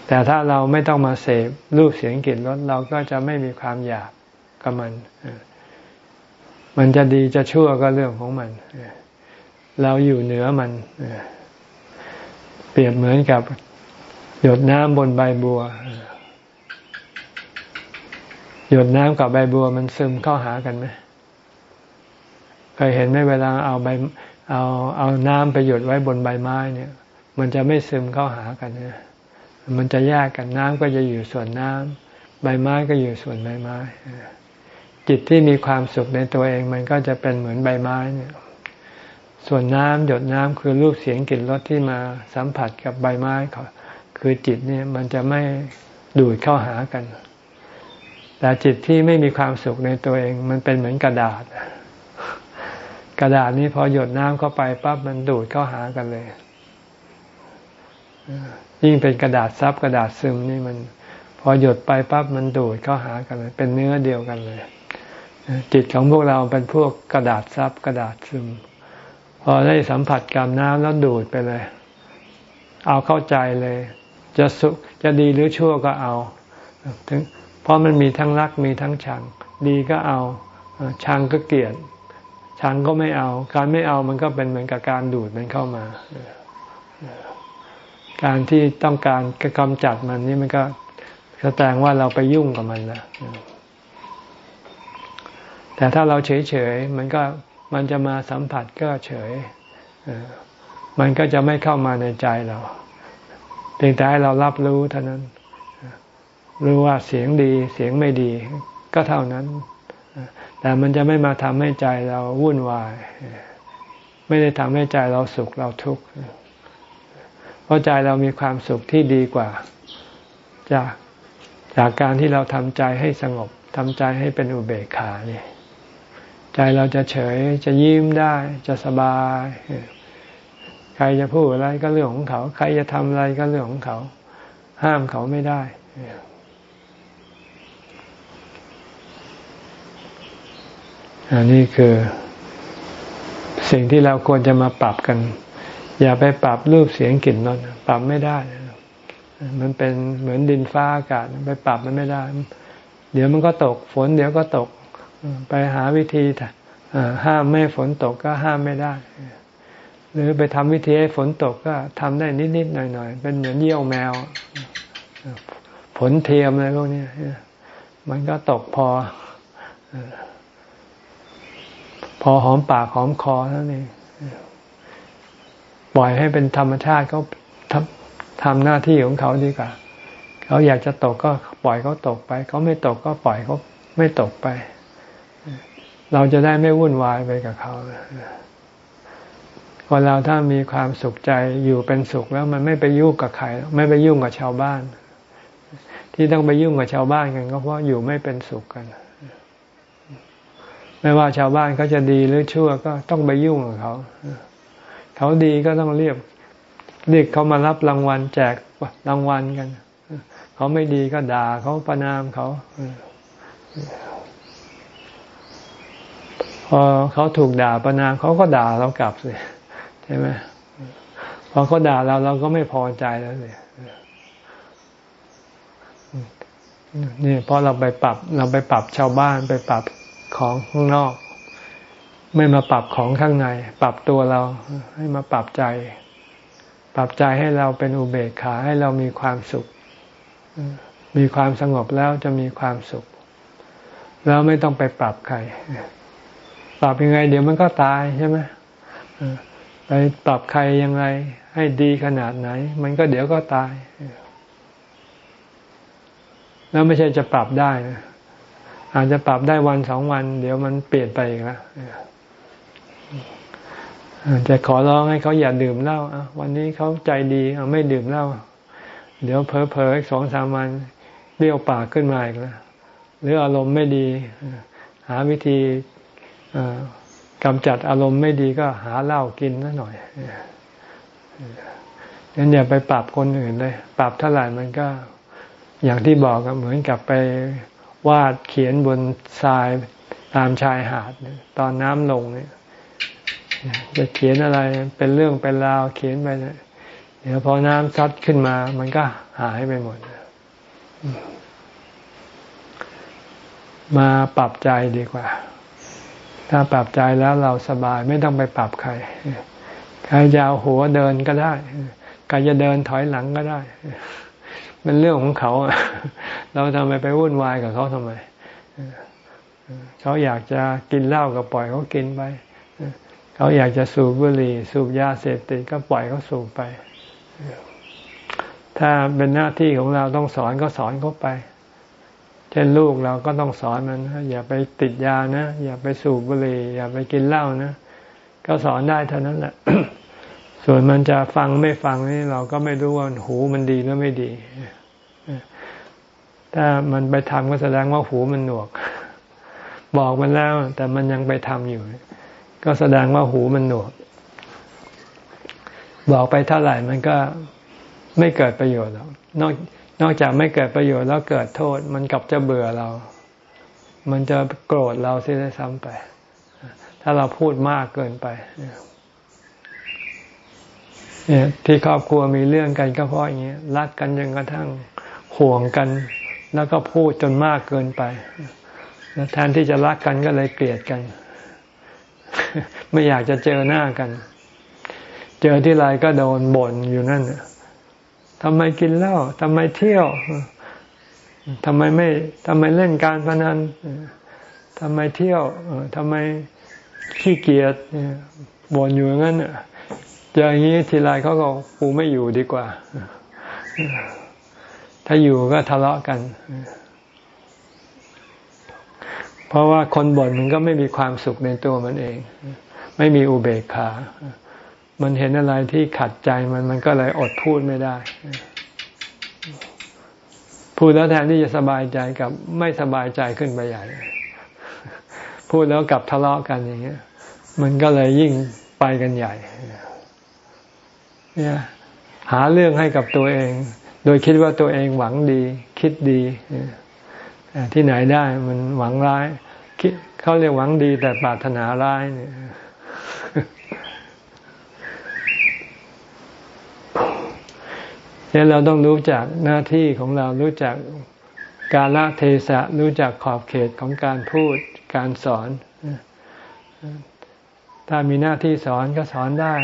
แต่ถ้าเราไม่ต้องมาเสพรูปเสียงกลิ่นรสเราก็จะไม่มีความอยาก กับมัน มันจะดีจะชั่วก็เรื่องของมัน เราอยู่เหนือมัน เปรียบเหมือนกับหยดน้ำบนใบบัว หยดน้ำกับใบบัวมันซึมเข้าหากันไหมเคยเห็นไหมเวลาเอาใบเอาเอาน้ำไปหยดไว้บนใบไม้เนี่ย มันจะไม่ซึมเข้าหากันนี่ยมันจะแยกกันน้ำก็จะอยู่ส่วนน้ำใบไม้ก็อยู่ส่วนใบไม้ จิตที่มีความสุขในตัวเองมันก็จะเป็นเหมือนใบไม้เนี่ย ส่วนน้ำหยดน้ำคือรูปเสียงกลิ่นรสที่มาสัมผัสกับใบไม้คือจิตเนี่ยมันจะไม่ดูดเข้าหากัน แต่จิตที่ไม่มีความสุขในตัวเอง มันเป็นเหมือนกระดาษ กระดาษนี้พอหยดน้ำเข้าไปปั๊บมันดูดเข้าหากันเลย ยิ่งเป็นกระดาษซับกระดาษซึมนี่มัน พอหยดไปปั๊บมันดูดเข้าหากันเลยเป็นเนื้อเดียวกันเลย จิตของพวกเราเป็นพวกกระดาษซับกระดาษซึม พอได้สัมผัสกับน้ำแล้วดูดไปเลย เอาเข้าใจเลย จะสุขจะดีหรือชั่วก็เอาถึงเพราะมันมีทั้งรักมีทั้งชัง ดีก็เอาชังก็เกลียดชังก็ไม่เอา การไม่เอามันก็เป็นเหมือนกับการดูดมันเข้ามา การที่ต้องการกำจัดมันนี่มันก็แสดงว่าเราไปยุ่งกับมันแล้ว แต่ถ้าเราเฉยๆมันก็มันจะมาสัมผัสก็เฉย มันก็จะไม่เข้ามาในใจเราเพียงแต่ให้เรารับรู้เท่านั้น รู้ว่าเสียงดีเสียงไม่ดี ก็เท่านั้น แต่มันจะไม่มาทำให้ใจเราวุ่นวาย ไม่ได้ทำให้ใจเราสุขเราทุกข์ เพราะใจเรามีความสุขที่ดีกว่า จากจากการที่เราทำใจให้สงบทำใจให้เป็นอุเบกขาเนี่ย ใจเราจะเฉยจะยิ้มได้จะสบาย ใครจะพูดอะไรก็เรื่องของเขา ใครจะทำอะไรก็เรื่องของเขา ห้ามเขาไม่ได้อันนี้คือสิ่งที่เราควรจะมาปรับกัน อย่าไปปรับรูปเสียงกลิ่นรสปรับไม่ได้ มันเป็นเหมือนดินฟ้าอากาศไปปรับมันไม่ได้ เดี๋ยวมันก็ตก ฝนเดี๋ยวก็ตก ไปหาวิธีห้ามไม่ฝนตกก็ห้ามไม่ได้ หรือไปทำวิธีให้ฝนตกก็ทำได้นิดๆหน่อยๆ เป็นเหมือนเยี่ยวแมว ฝนเทียมอะไรพวกนี้มันก็ตกพอ พอหอมปากหอมคอแล้วนี่ปล่อยให้เป็นธรรมชาติเขาทำทำหน้าที่ของเขาดีกว่าเขาอยากจะตกก็ปล่อยเขาตกไป เขาไม่ตกก็ปล่อยเขาไม่ตกไป เราจะได้ไม่วุ่นวายไปกับเขาคนเราถ้ามีความสุขใจอยู่เป็นสุขแล้วมันไม่ไปยุ่งกับใครไม่ไปยุ่งกับชาวบ้าน ที่ต้องไปยุ่งกับชาวบ้านกันก็เพราะอยู่ไม่เป็นสุขกัน ไม่ว่าชาวบ้านเขาจะดีหรือชั่วก็ต้องไปยุ่งกับเขา เขาดีก็ต้องเรียกเรียกเขามารับรางวัลแจกรางวัลกัน เขาไม่ดีก็ด่าเขาประนามเขา พอเขาถูกด่าประนามเขาก็ด่าเรากลับสิใช่ไหมพอเขาด่าเราเราก็ไม่พอใจแล้วเลยนี่เพราะเราไปปรับเราไปปรับชาวบ้านไปปรับของข้างนอก ไม่มาปรับของข้างใน ปรับตัวเราให้มาปรับใจ ปรับใจให้เราเป็นอุเบกขาให้เรามีความสุข มีความสงบแล้วจะมีความสุข แล้วไม่ต้องไปปรับใคร ปรับยังไง เดี๋ยวมันก็ตายใช่ไหมไปปรับใครยังไง ให้ดีขนาดไหน มันก็เดี๋ยวก็ตาย แล้วไม่ใช่จะปรับได้นะอาจจะปรับได้วันสองวัน เดี๋ยวมันเปลี่ยนไปอีกแล้วจะขอร้องให้เขาอย่าดื่มเหล้าวันนี้เขาใจดีเอาไม่ดื่มเหล้าเดี๋ยวเพอๆสองสามวันเรียวปากขึ้นมาอีกแล้วหรืออารมณ์ไม่ดี หาวิธี กำจัดอารมณ์ไม่ดีก็หาเหล้ากินนิดหน่อยงั้นอย่าไปปรับคนอื่นเลย ปรับเท่าไหร่มันก็อย่างที่บอกก็เหมือนกับไปวาดเขียนบนทรายตามชายหาดตอนน้ำลงเนี่ยจะเขียนอะไรเป็นเรื่องเป็นราวเขียนไปเนี่ยเดี๋ยวพอน้ำซัดขึ้นมา มันก็หายไปหมด มาปรับใจดีกว่า ถ้าปรับใจแล้วเราสบายไม่ต้องไปปรับใคร ใครจะเอาหัวเดินก็ได้ใครจะเดินถอยหลังก็ได้ เป็นเรื่องของเขา เราทำไมไปวุ่นวายกับเขาทำไม เขาอยากจะกินเหล้าก็ปล่อยเขากินไป เขาอยากจะสูบบุหรี่สูบยาเสพติดก็ปล่อยเขาสูบไป ถ้าเป็นหน้าที่ของเราต้องสอนก็สอนเขาไป ช่นลูกเราก็ต้องสอนมันอย่าไปติดยานะ อย่าไปสูบบุหรี่อย่าไปกินเหล้านะ ก็สอนได้เท่านั้นแหละส่วนมันจะฟังไม่ฟังนี่เราก็ไม่รู้ว่าหูมันดีหรือไม่ดี ถ้ามันไปทำก็แสดงว่าหูมันหนวก บอกมันแล้ว แต่มันยังไปทำอยู่ ก็แสดงว่าหูมันหนวก บอกไปเท่าไหร่มันก็ไม่เกิดประโยชน์หรอกนอก นอกจากไม่เกิดประโยชน์แล้วเกิดโทษ มันกลับจะเบื่อเรา มันจะโกรธเราเสียซ้ำไป ถ้าเราพูดมากเกินไปเนี่ยที่ครอบครัวมีเรื่องกันก็เพราะอย่างนี้รักกันจนกระทั่งห่วงกัน แล้วก็พูดจนมากเกินไปแทนที่จะรักกันก็เลยเกลียดกัน ไม่อยากจะเจอหน้ากัน เจอที่ไรก็โดนบ่นอยู่นั่น ทำไมกินเหล้าทำไมเที่ยวทำไมไม่ทำไมเล่นการพนันทำไมเที่ยวทำไมขี้เกียจบ่นอยู่งั้นเจออย่างนี้ทีไรเขาก็กูไม่อยู่ดีกว่า ถ้าอยู่ก็ทะเลาะกัน เพราะว่าคนบ่นมันก็ไม่มีความสุขในตัวมันเอง ไม่มีอุเบกขา มันเห็นอะไรที่ขัดใจมันมันก็เลยอดพูดไม่ได้ พูดแล้วแทนที่จะสบายใจกับไม่สบายใจขึ้นไปใหญ่ พูดแล้วกลับทะเลาะกันอย่างเงี้ย มันก็เลยยิ่งไปกันใหญ่ เนี่ยหาเรื่องให้กับตัวเอง โดยคิดว่าตัวเองหวังดี คิดดีที่ไหนได้มันหวังร้ายเขาเรียกหวังดีแต่ปรารถนาร้ายเนี่ย นี่ยเราต้องรู้จักหน้าที่ของเรารู้จักกาลเทศะรู้จักขอบเขตของการพูดการสอน ถ้ามีหน้าที่สอนก็สอนได้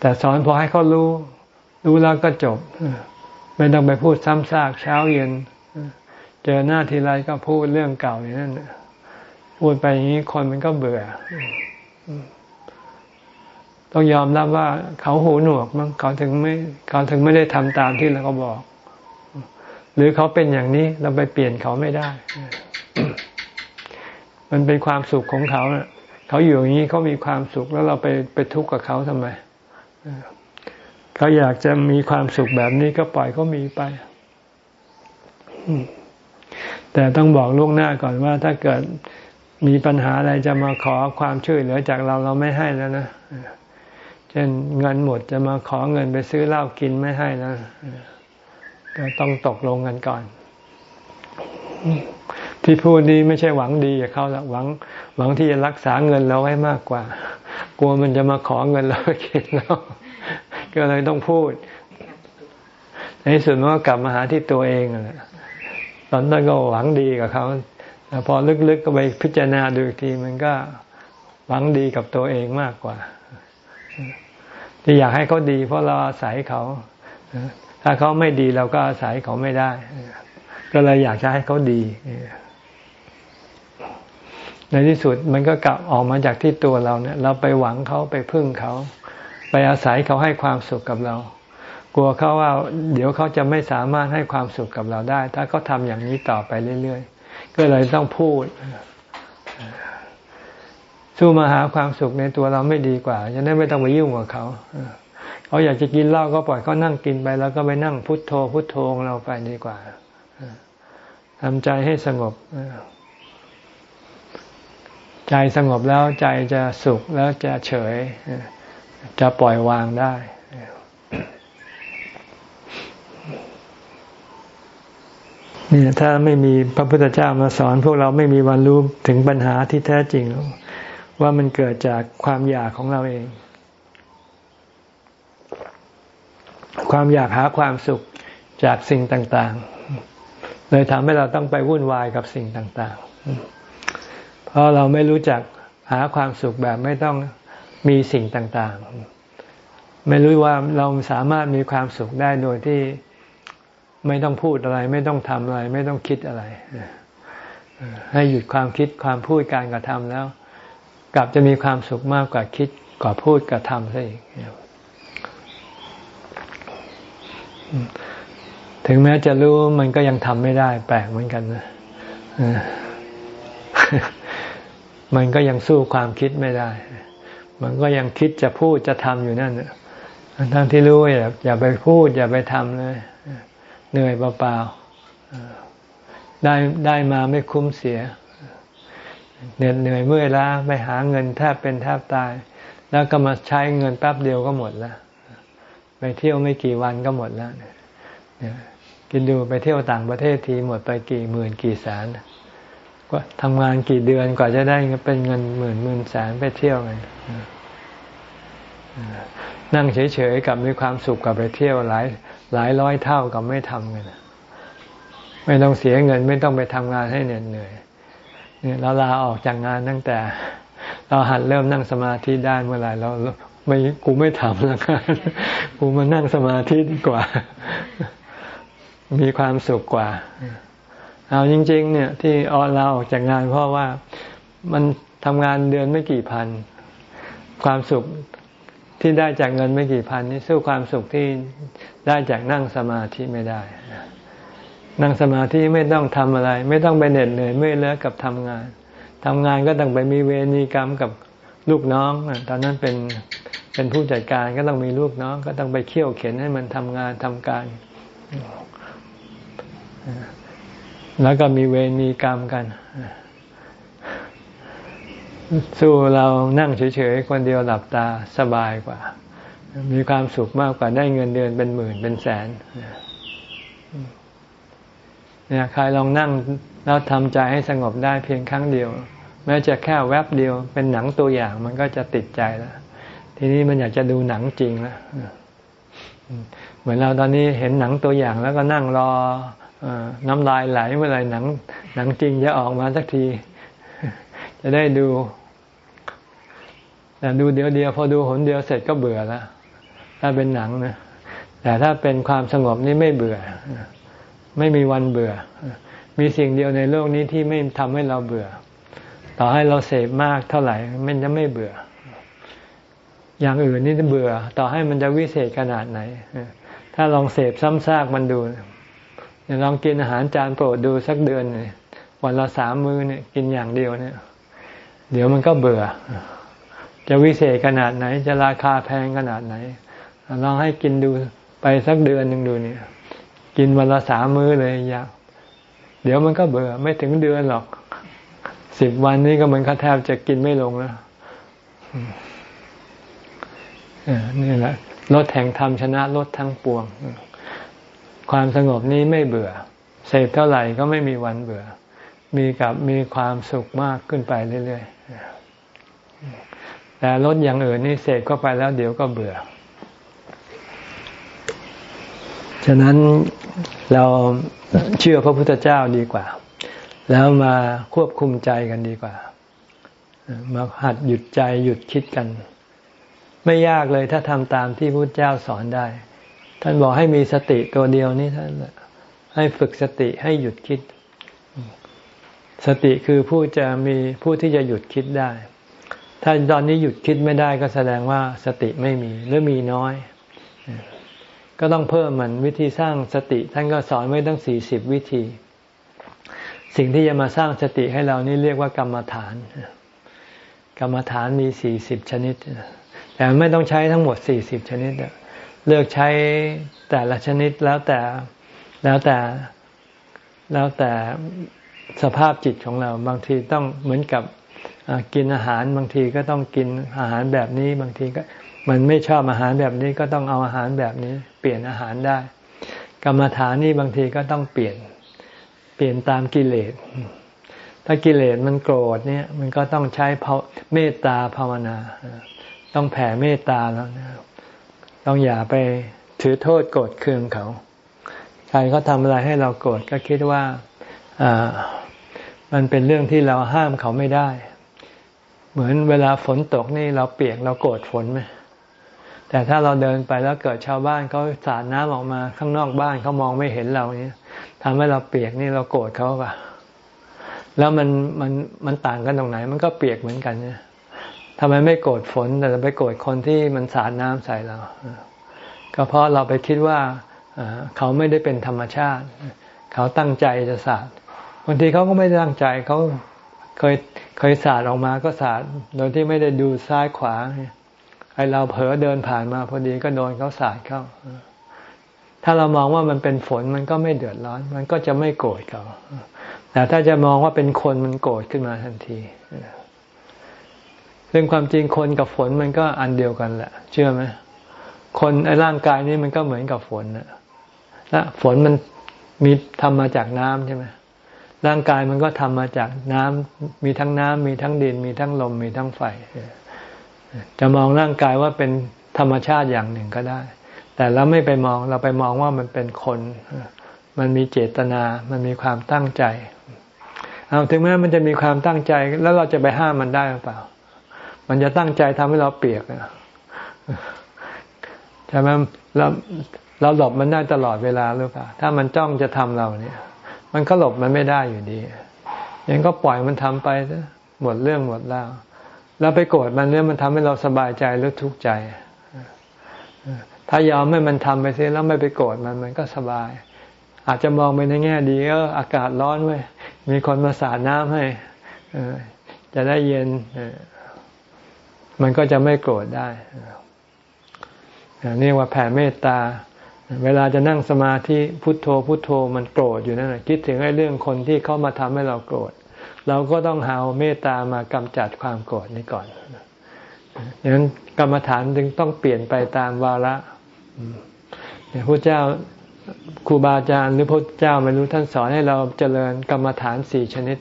แต่สอนพอให้เขารู้ รู้แล้วก็จบ ไม่ต้องไปพูดซ้ำซากเช้าเย็น เจอหน้าทีไรก็พูดเรื่องเก่าอย่างนั้นพูดไปอย่างนี้คนมันก็เบื่อ ต้องยอมรับว่าเขาหูหนวกมั้งเขาถึงไม่เขาถึงไม่ได้ทำตามที่เราก็บอก หรือเขาเป็นอย่างนี้เราไปเปลี่ยนเขาไม่ได้ มันเป็นความสุขของเขาเขาอยู่อย่างนี้เขามีความสุขแล้วเราไปไปทุกข์กับเขาทำไมเขาอยากจะมีความสุขแบบนี้ก็ปล่อยเขามีไปแต่ต้องบอกล่วงหน้าก่อนว่าถ้าเกิดมีปัญหาอะไรจะมาขอความช่วยเหลือจากเราเราไม่ให้แล้วนะ ช่นเงินหมดจะมาขอเงินไปซื้อเหล้ากินไม่ให้แล้วก็ต้องตกลงกันก่อน ที่พูดนี้ไม่ใช่หวังดีกับเขาหรอกหวัง หวังที่จะรักษาเงินเราไว้มากกว่า กลัวมันจะมาขอเงินเราไปกินแล้วก็เลยต้องพูด ในส่วนว่ากลับมาหาที่ตัวเองแหละตอนนั้นก็หวังดีกับเขาแต่พอลึกๆก็ไปพิจารณาดูอีกทีมันก็หวังดีกับตัวเองมากกว่า ที่อยากให้เขาดี เพราะเราอาศัยเขา ถ้าเขาไม่ดีเราก็อาศัยเขาไม่ได้ ก็เลยอยากจะให้เขาดี ในที่สุดมันก็กลับออกมาจากที่ตัวเราเนี่ย เราไปหวังเขาไปพึ่งเขา ไปอาศัยเขาให้ความสุขกับเรา กลัวเขาว่า เดี๋ยวเขาจะไม่สามารถให้ความสุขกับเราได้ ถ้าเขาทาอย่างนี้ต่อไปเรื่อยๆ ก็เลยต้องพูด สู้มาหาความสุขในตัวเราไม่ดีกว่าจะได้ไม่ต้องไปยุ่งกับเขาเขาอยากจะกินเหล้าก็ปล่อยเขานั่งกินไป แล้วก็ไปนั่งพุทโธ พุทโธงเราไปดีกว่าทำใจให้สงบใจสงบแล้วใจจะสุขแล้วจะเฉย จะปล่อยวางได้ นี่ถ้าไม่มีพระพุทธเจ้ามาสอน พวกเราไม่มีวันรู้ถึงปัญหาที่แท้จริง ว่ามันเกิดจากความอยากของเราเอง ความอยากหาความสุขจากสิ่งต่าง ๆ เลยทำให้เราต้องไปวุ่นวายกับสิ่งต่าง ๆ เพราะเราไม่รู้จักหาความสุขแบบไม่ต้องมีสิ่งต่าง ๆ ไม่รู้ว่าเราสามารถมีความสุขได้โดยที่ไม่ต้องพูดอะไร ไม่ต้องทำอะไร ไม่ต้องคิดอะไร ให้หยุดความคิดความพูดการกระทำแล้ว กลับจะมีความสุขมากกว่าคิดกว่าพูดกระทำซะอีกถึงแม้จะรู้มันก็ยังทำไม่ได้ แปลกเหมือนกันนะมันก็ยังสู้ความคิดไม่ได้ มันก็ยังคิดจะพูดจะทำอยู่นั่นทั้งที่รู้อย่าอย่าไปพูด อย่าไปทำเลยเหนื่อยเปล่าๆได้ได้มาไม่คุ้มเสีย เหนื่อยเหนื่อยเมื่อยล้าไปหาเงินแทบเป็นแทบตาย แล้วก็มาใช้เงินแป๊บเดียวก็หมดแล้วไปเที่ยวไม่กี่วันก็หมดแล้วกินดูไปเที่ยวต่างประเทศทีหมดไปกี่หมื่นกี่แสนก็ทำงานกี่เดือนกว่าจะได้เป็นเงินหมื่นหมื่นแสนไปเที่ยวไงนั่งเฉยๆกับมีความสุขกับไปเที่ยวหลายหลายร้อยเท่ากับไม่ทำกันไม่ต้องเสียเงินไม่ต้องไปทำงานให้เหนื่อยเหนื่อย เนี่ยเราลาออกจากงานตั้งแต่ เราหัดเริ่มนั่งสมาธิได้เมื่อไหร่เราไม่กูไม่ทำแล้วกันกูมานั่งสมาธิดีกว่า มีความสุขกว่า เอาจริง ๆ เนี่ย ที่ออเราออกจากงานเพราะว่ามันทำงานเดือนไม่กี่พัน ความสุขที่ได้จากเงินไม่กี่พันนี่สู้ความสุขที่ได้จากนั่งสมาธิไม่ได้ นั่งสมาธิไม่ต้องทำอะไร ไม่ต้องไปเหน็ดเหนื่อยไม่เลิกกับทำงานทำงานก็ต้องไปมีเวรมีกรรมกับลูกน้อง ตอนนั้นเป็นเป็นผู้จัดการก็ต้องมีลูกน้อง ก็ต้องไปเขี่ยวเข็นให้มันทำงานทำการ แล้วก็มีเวรมีกรรมกัน สู้เรานั่งเฉยๆคนเดียวหลับตาสบายกว่า มีความสุขมากกว่าได้เงินเดือนเป็นหมื่นเป็นแสน เนี่ยใครลองนั่งแล้วทำใจให้สงบได้เพียงครั้งเดียว แม้จะแค่แวบเดียวเป็นหนังตัวอย่างมันก็จะติดใจแล้ว ทีนี้มันอยากจะดูหนังจริงแล้วเหมือนเราตอนนี้เห็นหนังตัวอย่างแล้วก็นั่งรอน้ำลายไหลเมื่อไรหนัง หนังจริงจะออกมาสักที จะได้ดูแต่ดูเดียวเดียวพอดูหนเดียวเสร็จก็เบื่อแล้วถ้าเป็นหนังนะแต่ถ้าเป็นความสงบนี่ไม่เบื่อ ไม่มีวันเบื่อ มีสิ่งเดียวในโลกนี้ที่ไม่ทำให้เราเบื่อ ต่อให้เราเสพมากเท่าไหร่ มันจะไม่เบื่อ อย่างอื่นนี่จะเบื่อ ต่อให้มันจะวิเศษขนาดไหน ถ้าลองเสพซ้ำซากมันดูลองกินอาหารจานโปรดดูสักเดือนวันละสามมื้อเนี่ยกินอย่างเดียวเนี่ย เดี๋ยวมันก็เบื่อ จะวิเศษขนาดไหน จะราคาแพงขนาดไหนลองให้กินดูไปสักเดือนหนึ่งดูเนี่ย กินวันละสามมื้อเลยอยากเดี๋ยวมันก็เบื่อไม่ถึงเดือนหรอกสิบวันนี้ก็มันก็แทบจะกินไม่ลงแล้วนี่แหละลดแห่งธรรมชนะลดทั้งปวง ความสงบนี้ไม่เบื่อ เสพเท่าไหร่ก็ไม่มีวันเบื่อ มีกับมีความสุขมากขึ้นไปเรื่อยๆแต่ลดอย่างอื่นนี่เสพเข้าไปแล้วเดี๋ยวก็เบื่อ ฉะนั้น เราเชื่อพระพุทธเจ้าดีกว่า แล้วมาควบคุมใจกันดีกว่า มาหัดหยุดใจหยุดคิดกัน ไม่ยากเลยถ้าทำตามที่พระพุทธเจ้าสอนได้ ท่านบอกให้มีสติตัวเดียวนี่ท่านให้ฝึกสติให้หยุดคิด สติคือผู้จะมีผู้ที่จะหยุดคิดได้ ถ้าตอนนี้หยุดคิดไม่ได้ก็แสดงว่าสติไม่มีหรือมีน้อย ก็ต้องเพิ่มมันวิธีสร้างสติ ท่านก็สอนไว้ตั้งสี่สิบวิธี สิ่งที่จะมาสร้างสติให้เรานี่เรียกว่ากรรมฐาน กรรมฐานมีสี่สิบชนิด แต่ไม่ต้องใช้ทั้งหมดสี่สิบชนิด เลือกใช้แต่ละชนิดแล้วแต่แล้วแต่แล้วแต่สภาพจิตของเรา บางทีต้องเหมือนกับกินอาหารบางทีก็ต้องกินอาหารแบบนี้บางทีก็ มันไม่ชอบอาหารแบบนี้ก็ต้องเอาอาหารแบบนี้ ปลี่ยนอาหารได้ กรรมฐานนี่บางทีก็ต้องเปลี่ยน เปลี่ยนตามกิเลส ถ้ากิเลสมันโกรธเนี่ย มันก็ต้องใช้เมตตาภาวนา ต้องแผ่เมตตาแล้วนะต้องอย่าไปถือโทษโกรธเคืองเขา ใครเขาทำอะไรให้เราโกรธก็คิดว่าอ่ามันเป็นเรื่องที่เราห้ามเขาไม่ได้ เหมือนเวลาฝนตกนี่เราเปียกเราโกรธฝนไหม แต่ถ้าเราเดินไปแล้วเกิดชาวบ้านเขาสาดน้ำออกมาข้างนอกบ้านเขามองไม่เห็นเราเนี่ยทำให้เราเปียกนี่เราโกรธเขาปะแล้วมันมันมันต่างกันตรงไหน มันก็เปียกเหมือนกันเนี่ยทำไมไม่โกรธฝนแต่ไปโกรธคนที่มันสาดน้ำใส่เราก็เพราะเราไปคิดว่าเขาไม่ได้เป็นธรรมชาติ เขาตั้งใจจะสาดบางทีเขาก็ไม่ได้ตั้งใจเขาเคยเคยสาดออกมาก็สาดโดยที่ไม่ได้ดูซ้ายขวา ไอเราเผลอเดินผ่านมาพอดีก็โดนเขาสาดเข้า ถ้าเรามองว่ามันเป็นฝนมันก็ไม่เดือดร้อน มันก็จะไม่โกรธเขาแต่ถ้าจะมองว่าเป็นคนมันโกรธขึ้นมาทันทีซึ่งความจริงคนกับฝนมันก็อันเดียวกันแหละ เชื่อไหมคนไอ้ร่างกายนี้มันก็เหมือนกับฝนนะและฝนมันมีทำมาจากน้ำใช่ไหมร่างกายมันก็ทำมาจากน้ำมีทั้งน้ำมีทั้งดิน มีทั้งลม มีทั้งไฟ จะมองร่างกายว่าเป็นธรรมชาติอย่างหนึ่งก็ได้ แต่เราไม่ไปมองเราไปมองว่ามันเป็นคน มันมีเจตนา มันมีความตั้งใจ เอาถึงแม้มันจะมีความตั้งใจ แล้วเราจะไปห้ามมันได้หรือเปล่า มันจะตั้งใจทำให้เราเปียกใช่ไหมเราเราหลบมันได้ตลอดเวลาหรือเปล่า ถ้ามันจ้องจะทำเราเนี่ย มันก็หลบมันไม่ได้อยู่ดียังก็ปล่อยมันทำไปหมดเรื่องหมดแล้ว แล้วไปโกรธมันเนี่ยมันทำให้เราสบายใจหรือทุกข์ใจ ถ้ายอมให้มันทำไปเสียแล้วไม่ไปโกรธมันมันก็สบาย อาจจะมองไปในแง่ดีเอออากาศร้อนเว้ยมีคนมาสาดน้ำให้จะได้เย็นมันก็จะไม่โกรธได้นี่ว่าแผ่เมตตา เวลาจะนั่งสมาธิพุทโธพุทโธมันโกรธอยู่นั่นแหละคิดถึงไอ้เรื่องคนที่เขามาทำให้เราโกรธ เราก็ต้องหาเมตตามากำจัดความโกรธนี้ก่อนดังนั้นกรรมฐานจึงต้องเปลี่ยนไปตามวาระพระเจ้าครูบาอาจารย์หรือพระเจ้าไม่รู้ท่านสอนให้เราเจริญกรรมฐานสี่ชนิด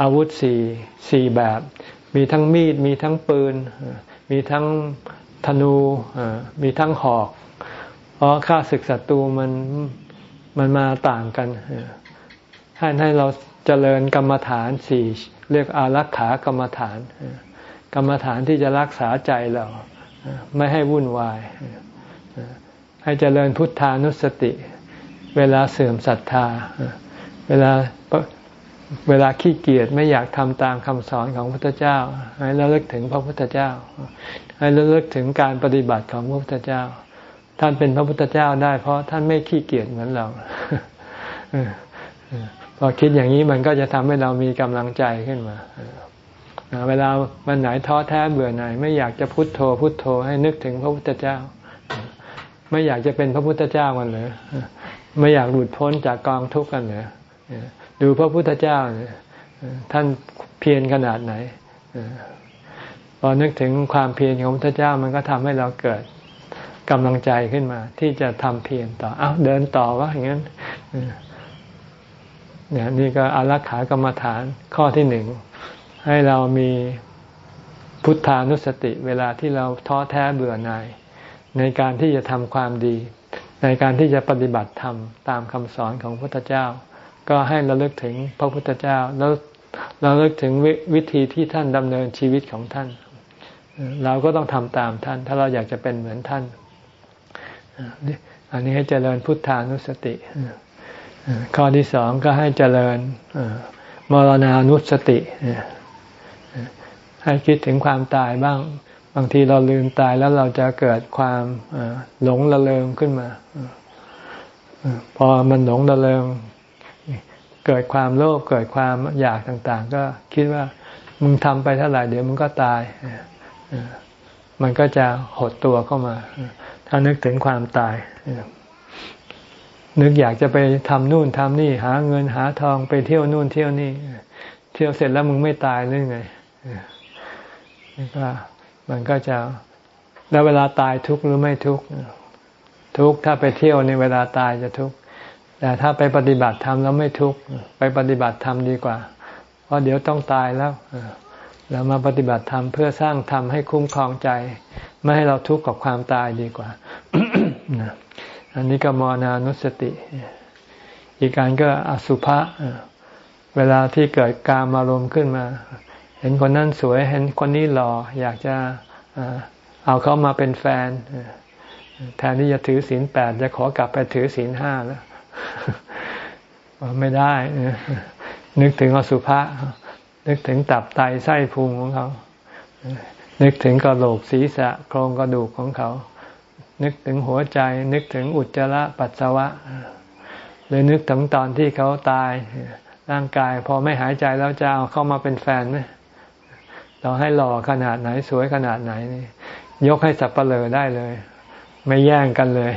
อาวุธสี่สี่แบบ มีทั้งมีดมีทั้งปืน มีทั้งธนูมีทั้งหอกเพราะค่าศึกศัตรูมันมันมาต่างกันให้ให้เรา เจริญกรรมฐานสี่เรียกอารักขากรรมฐาน กรรมฐานที่จะรักษาใจเราไม่ให้วุ่นวาย ให้เจริญพุทธานุสติ เวลาเสื่อมศรัทธา เวลาเวลาขี้เกียจไม่อยากทำตามคำสอนของพระพุทธเจ้า ให้ระลึกถึงพระพุทธเจ้า ให้ระลึกถึงการปฏิบัติของพระพุทธเจ้า ท่านเป็นพระพุทธเจ้าได้ เพราะท่านไม่ขี้เกียจเหมือนเรา พอคิดอย่างนี้มันก็จะทำให้เรามีกำลังใจขึ้นมาเวลามันไหนท้อแท้เบื่อหน่ายไม่อยากจะพุโทโธพุโทโธให้นึกถึงพระพุทธเจ้า ไม่อยากจะเป็นพระพุทธเจ้ากันเลยไม่อยากหลุดพ้นจากกองทุกข์กันเลยดูพระพุทธเจ้าท่านเพียรขนาดไหนพอนึกถึงความเพียรของพระพุทธเจ้ามันก็ทำให้เราเกิดกำลังใจขึ้นมา ที่จะทำเพียรต่ออ้าเดินต่อว่าอย่างนั้น เนี่ยนี่ก็อารักขากรรมฐานข้อที่หนึ่งให้เรามีพุทธานุสติเวลาที่เราท้อแท้เบื่อหน่ายในการที่จะทำความดี ในการที่จะปฏิบัติธรรมตามคำสอนของพระพุทธเจ้า ก็ให้เราเลิกถึงพระพุทธเจ้า แล้วเราเลิกถึงววิธีที่ท่านดำเนินชีวิตของท่าน เราก็ต้องทำตามท่าน ถ้าเราอยากจะเป็นเหมือนท่าน อันนี้ให้เจริญพุทธานุสติ ข้อที่สองก็ให้เจริญมรณานุสติ ให้คิดถึงความตายบ้าง บางทีเราลืมตายแล้วเราจะเกิดความหลงระเริงขึ้นมา พอมันหลงระเริง เกิดความโลภเกิดความอยากต่าง ๆ ก็คิดว่ามึงทำไปเท่าไหร่เดี๋ยวมึงก็ตาย มันก็จะหดตัวเข้ามา ถ้านึกถึงความตาย นึกอยากจะไปทำนู่นทำนี่ หาเงินหาทองไปเที่ยวนู่นเที่ยวนี่ เที่ยวเสร็จแล้วมึงไม่ตายหรือไงก็มันก็จะแล้วเวลาตายทุกข์หรือไม่ทุกข์ทุกข์ถ้าไปเที่ยวในเวลาตายจะทุกข์แต่ถ้าไปปฏิบัติธรรมแล้วไม่ทุกข์ไปปฏิบัติธรรมดีกว่า เพราะเดี๋ยวต้องตายแล้วเรามาปฏิบัติธรรมเพื่อสร้างธรรมให้คุ้มครองใจ ไม่ให้เราทุกข์กับความตายดีกว่า อันนี้ก็มรณานุสติ อีกการก็อสุภะเวลาที่เกิดการอารมณ์ขึ้นมา เห็นคนนั้นสวยเห็นคนนี้หล่ออยากจะเอาเขามาเป็นแฟน แทนที่จะถือศีลแปดจะขอกลับไปถือศีลห้าแล้วไม่ได้นึกถึงอสุภะนึกถึงตับไตไส้พุงของเขา นึกถึงกระโหลกศีรษะโครงกระดูกของเขา นึกถึงหัวใจ นึกถึงอุจจาระปัสสาวะ หรือนึกถึงตอนที่เขาตาย ร่างกายพอไม่หายใจแล้วจะเอาเข้ามาเป็นแฟนไหมต่อให้หล่อขนาดไหนสวยขนาดไหนนี่ยกให้สับเปลือได้เลย ไม่แย่งกันเลย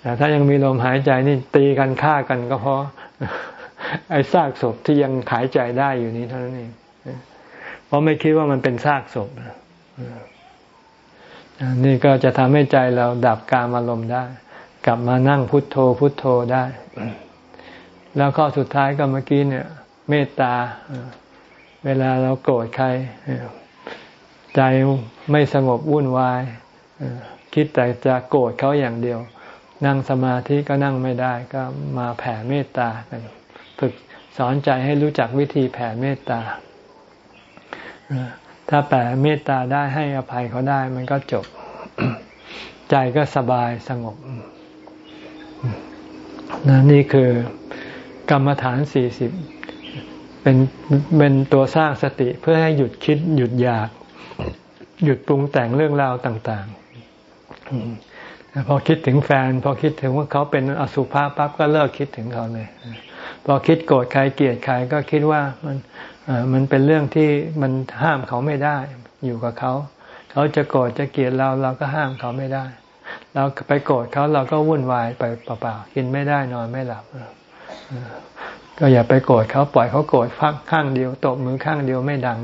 แต่ถ้ายังมีลมหายใจนี่ตีกันฆ่ากันก็เพราะไอ้ซากศพที่ยังหายใจได้อยู่นี้เท่านั้นเองเพราะไม่คิดว่ามันเป็นซากศพ นี่ก็จะทำให้ใจเราดับการอารมณ์ได้ กลับมานั่งพุทโธพุทโธได้ แล้วข้อสุดท้ายก็เมื่อกี้เนี่ย เมตตา เวลาเราโกรธใคร ใจไม่สงบวุ่นวาย คิดแต่จะโกรธเขาอย่างเดียว นั่งสมาธิก็นั่งไม่ได้ ก็มาแผ่เมตตากันฝึกสอนใจให้รู้จักวิธีแผ่เมตตา ถ้าแผ่เมตตาได้ให้อภัยเขาได้ มันก็จบ ใจก็สบายสงบนนี่คือกรรมฐานสี่สิบเป็นเป็นตัวสร้างสติเพื่อให้หยุดคิดหยุดอยาก หยุดปรุงแต่งเรื่องราวต่าง ๆ พอคิดถึงแฟน พอคิดถึงว่าเขาเป็นอสุภะปั๊บก็เลิกคิดถึงเขาเลย พอคิดโกรธใครเกลียดใครก็คิดว่ามัน มันเป็นเรื่องที่มันห้ามเขาไม่ได้ อยู่กับเขา เขาจะโกรธจะเกลียดเราเราก็ห้ามเขาไม่ได้ เราไปโกรธเขาเราก็วุ่นวายไปเปล่าๆกินไม่ได้นอนไม่หลับก็อย่าไปโกรธเขาปล่อยเขาโกรธข้างเดียวตบมือข้างเดียวไม่ดัง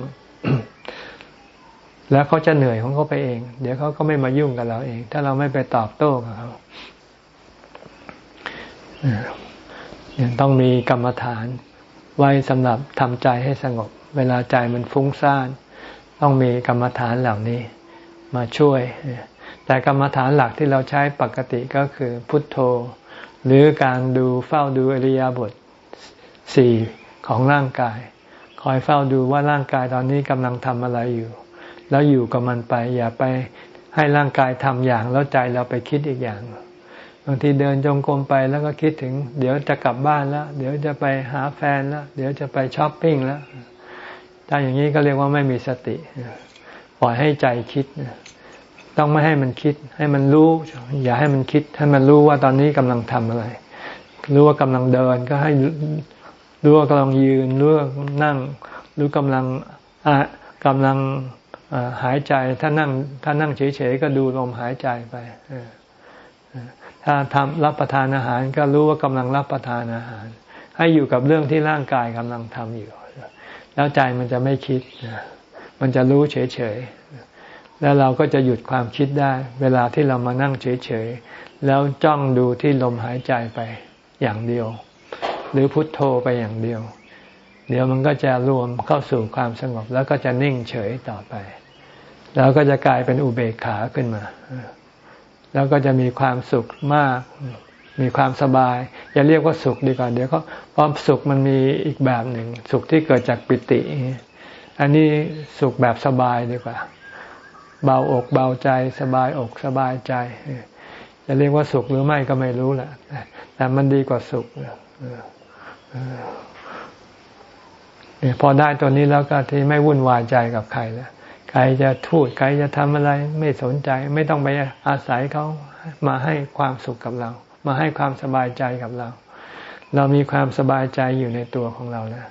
แล้วเขาจะเหนื่อยของเขาไปเอง เดี๋ยวเขาก็ไม่มายุ่งกับเราเอง ถ้าเราไม่ไปตอบโต้กับเขายังต้องมีกรรมฐาน ไว้สำหรับทำใจให้สงบ เวลาใจมันฟุ้งซ่าน ต้องมีกรรมฐานเหล่านี้มาช่วย แต่กรรมฐานหลักที่เราใช้ปกติก็คือพุทโธ หรือการดูเฝ้าดูอริยบทสี่ของร่างกาย คอยเฝ้าดูว่าร่างกายตอนนี้กำลังทำอะไรอยู่ แล้วอยู่กับมันไป อย่าไปให้ร่างกายทำอย่างแล้วใจเราไปคิดอีกอย่าง บางทีเดินจงกรมไปแล้วก็คิดถึง เดี๋ยวจะกลับบ้านแล้ว เดี๋ยวจะไปหาแฟนแล้ว เดี๋ยวจะไปช้อปปิ้งแล้วถ้าอย่างนี้ก็เรียกว่าไม่มีสติปล่อยให้ใจคิดต้องไม่ให้มันคิด ให้มันรู้ อย่าให้มันคิด ให้มันรู้ว่าตอนนี้กำลังทำอะไร รู้ว่ากำลังเดิน ก็ให้รู้ว่ากำลังยืนรู้ว่านั่งรู้กำลังอะกำลังหายใจถ้านั่ง ถ้านั่งเฉยๆก็ดูลมหายใจไป ถ้าทำรับประทานอาหารก็รู้ว่ากำลังรับประทานอาหาร ให้อยู่กับเรื่องที่ร่างกายกำลังทำอยู่ แล้วใจมันจะไม่คิด มันจะรู้เฉยๆ แล้วเราก็จะหยุดความคิดได้ เวลาที่เรามานั่งเฉยๆ แล้วจ้องดูที่ลมหายใจไปอย่างเดียว หรือพุทโธไปอย่างเดียว เดี๋ยวมันก็จะรวมเข้าสู่ความสงบ แล้วก็จะนิ่งเฉยต่อไป แล้วก็จะกลายเป็นอุเบกขาขึ้นมา แล้วก็จะมีความสุขมาก มีความสบาย อย่าเรียกว่าสุขดีกว่าเดี๋ยวก็ความสุขมันมีอีกแบบหนึ่ง สุขที่เกิดจากปิติ อันนี้สุขแบบสบายดีกว่า เบาอกเบาใจ สบายอกสบายใจ จะเรียกว่าสุขหรือไม่ก็ไม่รู้แหละแต่มันดีกว่าสุขเนี่ยพอได้ตัวนี้แล้วก็ที่ไม่วุ่นวายใจกับใครแล้ว รจะพูดใครจะทำอะไรไม่สนใจ ไม่ต้องไปอาศัยเขามาให้ความสุขกับเรา มาให้ความสบายใจกับเรา เรามีความสบายใจอยู่ในตัวของเราแล้ว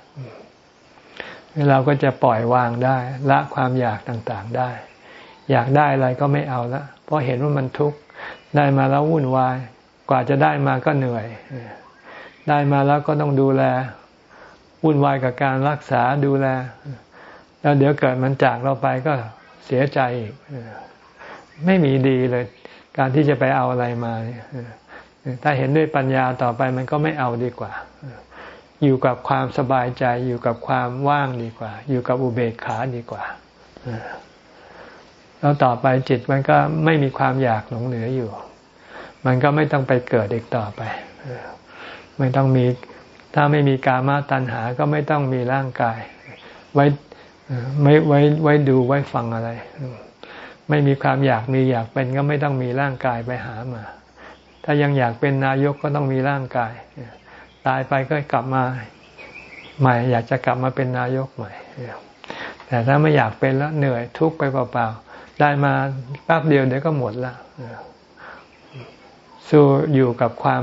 เราก็จะปล่อยวางได้ ละความอยากต่างๆได้ อยากได้อะไรก็ไม่เอาละเพราะเห็นว่ามันทุกข์ได้มาแล้ววุ่นวาย กว่าจะได้มาก็เหนื่อย ได้มาแล้วก็ต้องดูแล วุ่นวายกับการรักษาดูแล แล้วเดี๋ยวเกิดมันจากเราไปก็เสียใจอีกไม่มีดีเลย การที่จะไปเอาอะไรมาเนี่ยถ้าเห็นด้วยปัญญาต่อไปมันก็ไม่เอาดีกว่า อยู่กับความสบายใจ อยู่กับความว่างดีกว่า อยู่กับอุเบกขาดีกว่าแล้วต่อไปจิตมันก็ไม่มีความอยากหลงเหลืออยู่ มันก็ไม่ต้องไปเกิดอีกต่อไปไม่ต้องมี ถ้าไม่มีกามาตัณหาก็ไม่ต้องมีร่างกาย ไว้ ไม่ไว้ไว้ดูไว้ฟังอะไร ไม่มีความอยากมีอยากเป็นก็ไม่ต้องมีร่างกายไปหามา ถ้ายังอยากเป็นนายกก็ต้องมีร่างกาย ตายไปก็กลับมาใหม่ อยากจะกลับมาเป็นนายกใหม่ แต่ถ้าไม่อยากเป็นแล้วเหนื่อยทุกข์ไปเปล่าๆ ได้มาแป๊บเดียวเดี๋ยวก็หมดละสู้อยู่กับความ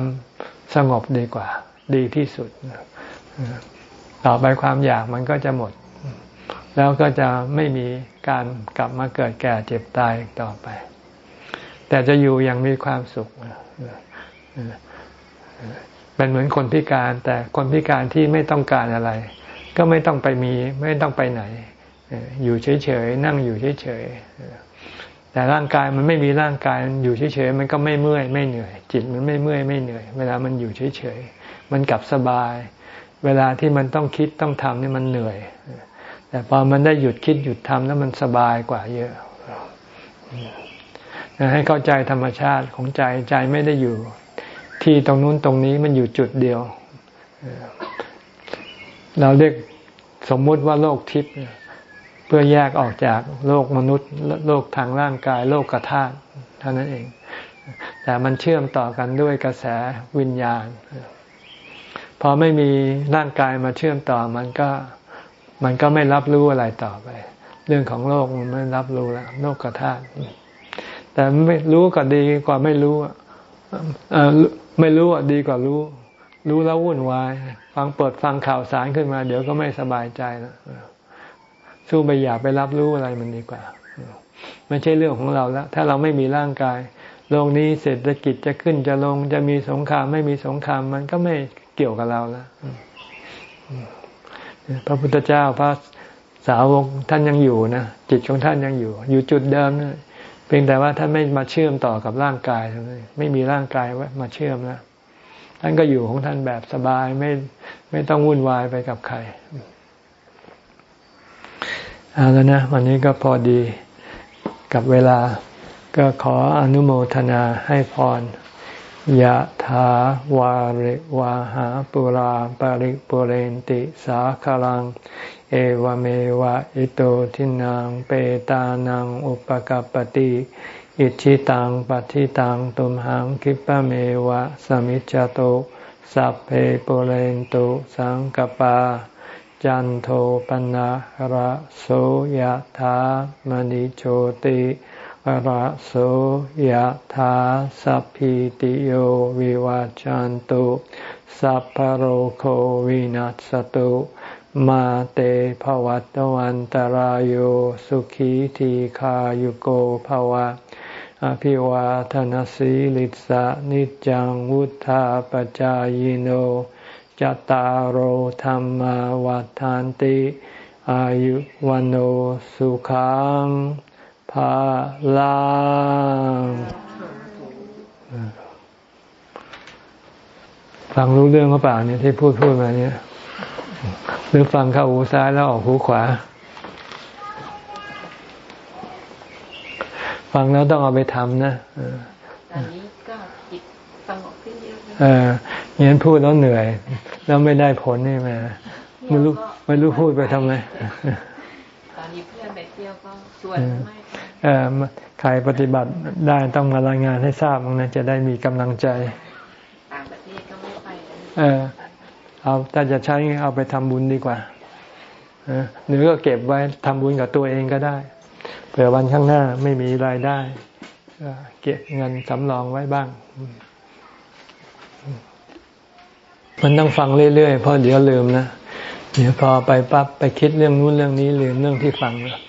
สงบดีกว่า ดีที่สุด ต่อไปความอยากมันก็จะหมด แล้วก็จะไม่มีการกลับมาเกิดแก่เจ็บตายต่อไป แต่จะอยู่อย่างมีความสุข เป็นเหมือนคนพิการ แต่คนพิการที่ไม่ต้องการอะไร ก็ไม่ต้องไปมีไม่ต้องไปไหน อยู่เฉยๆนั่งอยู่เฉยๆแต่ร่างกายมันไม่มีร่างกายอยู่เฉยๆมันก็ไม่เมื่อยไม่เหนื่อย จิตมันไม่เมื่อยไม่เหนื่อย เวลามันอยู่เฉยๆมันกลับสบาย เวลาที่มันต้องคิดต้องทำนี่มันเหนื่อย แต่พอมันได้หยุดคิดหยุดทำแล้วมันสบายกว่าเยอะให้เข้าใจธรรมชาติของใจใจไม่ได้อยู่ ที่ตรงนู้นตรงนี้มันอยู่จุดเดียว เราเรียกสมมุติว่าโลกทิพย์เพื่อแยกออกจากโลกมนุษย์ โลกทางร่างกาย โลกกระธาตุเท่านั้นเอง แต่มันเชื่อมต่อกันด้วยกระแสวิญญาณ พอไม่มีร่างกายมาเชื่อมต่อมันก็ มันก็ไม่รับรู้อะไรต่อไป เรื่องของโลกมันไม่รับรู้แล้วโลกกระธาตุแต่ไม่รู้ก็ดีกว่าไม่รู้ไม่รู้อะดีกว่ารู้ รู้แล้ววุ่นวาย ฟังเปิดฟังข่าวสารขึ้นมา เดี๋ยวก็ไม่สบายใจแล้วสู้ไปอยากไปรับรู้อะไรมันดีกว่าไม่ใช่เรื่องของเราแล้วถ้าเราไม่มีร่างกายโลกนี้เศรษฐกิจจะขึ้นจะลงจะมีสงครามไม่มีสงครามมันก็ไม่เกี่ยวกับเราแล้ว พระพุทธเจ้าพระสาวกท่านยังอยู่นะจิตของท่านยังอยู่ อยู่จุดเดิมนะเพียงแต่ว่าท่านไม่มาเชื่อมต่อกับร่างกายเท่านั้นไม่มีร่างกายว้มาเชื่อมแล้วท่านก็อยู่ของท่านแบบสบายไม่ไม่ต้องวุ่นวายไปกับใครเอาแล้วนะวันนี้ก็พอดีกับเวลาก็ขออนุโมทนาให้พร ยะถาวาริวาหาปุราปาริปุเรนติสาคลัง เอวเมวะอิโตทินังเปตานังอุปกัปติอิชิตังปฏิตังตุมหังคิปะเมวะสมิจจโตสัพเพปุเรนตุสังกปา จันโทปนะระโสยธามณิโชติ ระโสยธาสัพพิติโยวิวาจันตุสัพพโรโควินัสตุมาเตภวัตวันตารโยสุขีทีขายุโกภวะ อภิวาทนสีลิสะนิจังวุธาปจายโนจตารโหธรรมวาทานติ อายุวันโอสุขัง ภาลังฟังรู้เรื่องหรือเปล่าเนี่ยที่พูดพูดมาเนี่ยหรือฟังเข้าหูซ้ายแล้วออกหูขวา ฟังแล้วต้องเอาไปทำนะตอนนี้ก็จิตสงบขึ้นเยอะเอองั้นพูดแล้วเหนื่อย แล้วไม่ได้ผลนี่มาไม่รู้ไม่รู้พูดไปทำไมตอนนี้เพื่อนไปเที่ยวก็ชวนไม่เออ ใครปฏิบัติได้ต้องมารายงานให้ทราบนะจะได้มีกำลังใจต่างประเทศก็ไม่ไปเออเอาถ้าจะใช้เอาไปทำบุญดีกว่าหรือก็เก็บไว้ทำบุญกับตัวเองก็ได้เผื่อวันข้างหน้าไม่มีรายได้เก็บเงินสำรองไว้บ้าง มันต้องฟังเรื่อยๆเพราะเดี๋ยวลืมนะเดี๋ยวพอไปปั๊บไปคิดเรื่องนู้นเรื่องนี้ลืมเรื่องที่ฟังแล้ว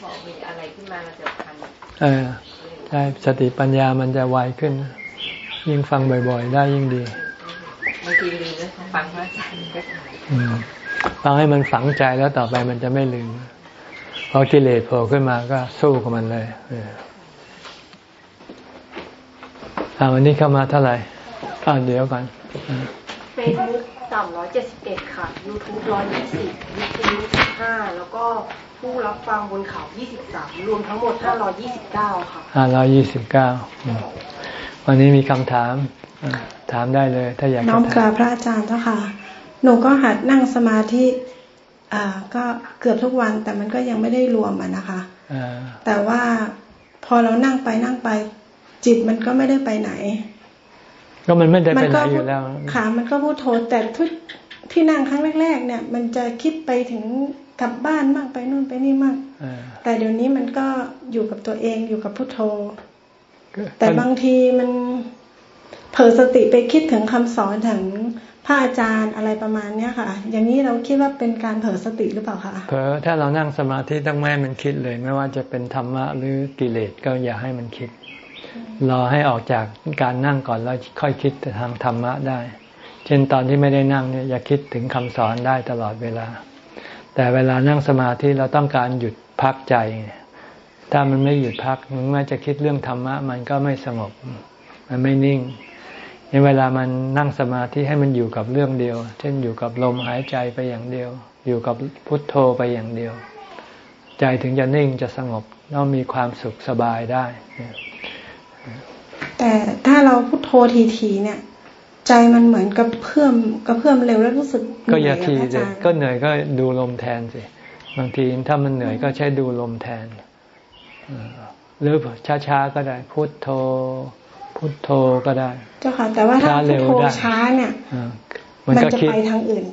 พอมีอะไรขึ้นมาจะทัน เออใช่สติปัญญามันจะไวขึ้น ยิ่งฟังบ่อย ๆ ได้ยิ่งดีบางทีลืมนะฟังพระอาจารย์ก็ฟังให้มันฝังใจแล้วต่อไปมันจะไม่ลืมพอกิเลสโผล่ขึ้นมาก็สู้กับมันเลยอ่าวันนี้เข้ามาเท่าไหร่อ่าเดี๋ยวก่อนเฟซบุ๊กสามร้อยเจ็ดสิบเอ็ดค่ะยูทูบร้อยยี่สิบวิทยุสิบห้าแล้วก็ ผู้รับฟังบนเขายี่สิบสามรวมทั้งหมดห้าร้อยยี่สิบเก้าค่ะห้าร้อยยี่สิบเก้าวันนี้มีคำถาม ถามได้เลย ถ้าอยากน้อมกราบพระอาจารย์เจ้าค่ะ หนูก็หัดนั่งสมาธิอ่าก็เกือบทุกวัน แต่มันก็ยังไม่ได้รวมอะนะคะ แต่ว่าพอเรานั่งไปนั่งไป จิตมันก็ไม่ได้ไปไหน ก็มันไม่ได้ไปไหนอยู่แล้วค่ะมันก็พูดโทแต่ทุกที่นั่งครั้งแรก ๆ เนี่ย มันจะคิดไปถึง กลับบ้านมากไปนู่นไปนี่มากแต่เดี๋ยวนี้มันก็อยู่กับตัวเองอยู่กับพุทโธ แต่บางทีมันเผลอสติไปคิดถึงคำสอนถึงพระอาจารย์อะไรประมาณเนี้ยค่ะ อย่างนี้เราคิดว่าเป็นการเผลอสติหรือเปล่าคะเผลอถ้าเรานั่งสมาธิต้องไม่ให้มันคิดเลย ไม่ว่าจะเป็นธรรมะหรือกิเลสก็อย่าให้มันคิด รอให้ออกจากการนั่งก่อนแล้วค่อยคิดทางธรรมะได้ เช่นตอนที่ไม่ได้นั่งเนี่ยอย่าคิดถึงคำสอนได้ตลอดเวลา แต่เวลานั่งสมาธิเราต้องการหยุดพักใจ ถ้ามันไม่หยุดพักมันไม่จะคิดเรื่องธรรมะ มันก็ไม่สงบ มันไม่นิ่งในเวลามันนั่งสมาธิให้มันอยู่กับเรื่องเดียว เช่นอยู่กับลมหายใจไปอย่างเดียว อยู่กับพุทโธไปอย่างเดียว ใจถึงจะนิ่งจะสงบแล้วมีความสุขสบายได้ แต่ถ้าเราพุทโธทีๆเนี่ย ใจมันเหมือนกับเพิ่มกระเพื่อมเร็วแล้วรู้สึกก็อย่าทีสิก็เหนื่อยก็ดูลมแทนสิบางทีถ้ามันเหนื่อยก็ใช้ดูลมแทนหรือช้าๆก็ได้ พุทโธ พุทโธก็ได้ เจ้าค่ะแต่ว่าถ้าพุทโธช้าเนี่ยมันจะไปทางอื่น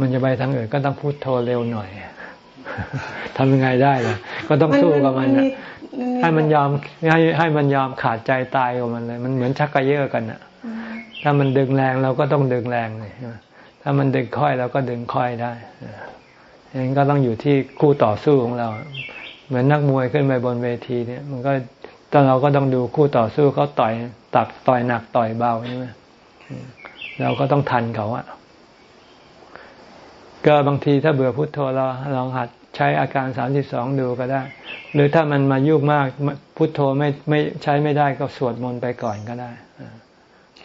มันจะไปทางอื่นก็ต้องพุทโธเร็วหน่อยทำยังไงได้ล่ะ ก็ต้องสู้กับมันให้มันยอมให้ให้มันยอมขาดใจตายกับมันเลย มันเหมือนชักกระเยอะกันอะ ถ้ามันดึงแรงเราก็ต้องดึงแรงเลยถ้ามันดึงค่อยเราก็ดึงค่อยได้ยังก็ต้องอยู่ที่คู่ต่อสู้ของเรา เหมือนนักมวยขึ้นไปบนเวทีเนี่ย มันก็แต่เราก็ต้องดูคู่ต่อสู้เขาต่อยตักต่อยหนักต่อยเบาใช่ไหมเราก็ต้องทันเขาอะก็บางทีถ้าเบื่อพุโทโธเราลองหัดใช้อาการสามสิบสองดูก็ได้ หรือถ้ามันมายุ่งมากพุโทโธไม่ไม่ใช้ไม่ได้ก็สวดมนต์ไปก่อนก็ได้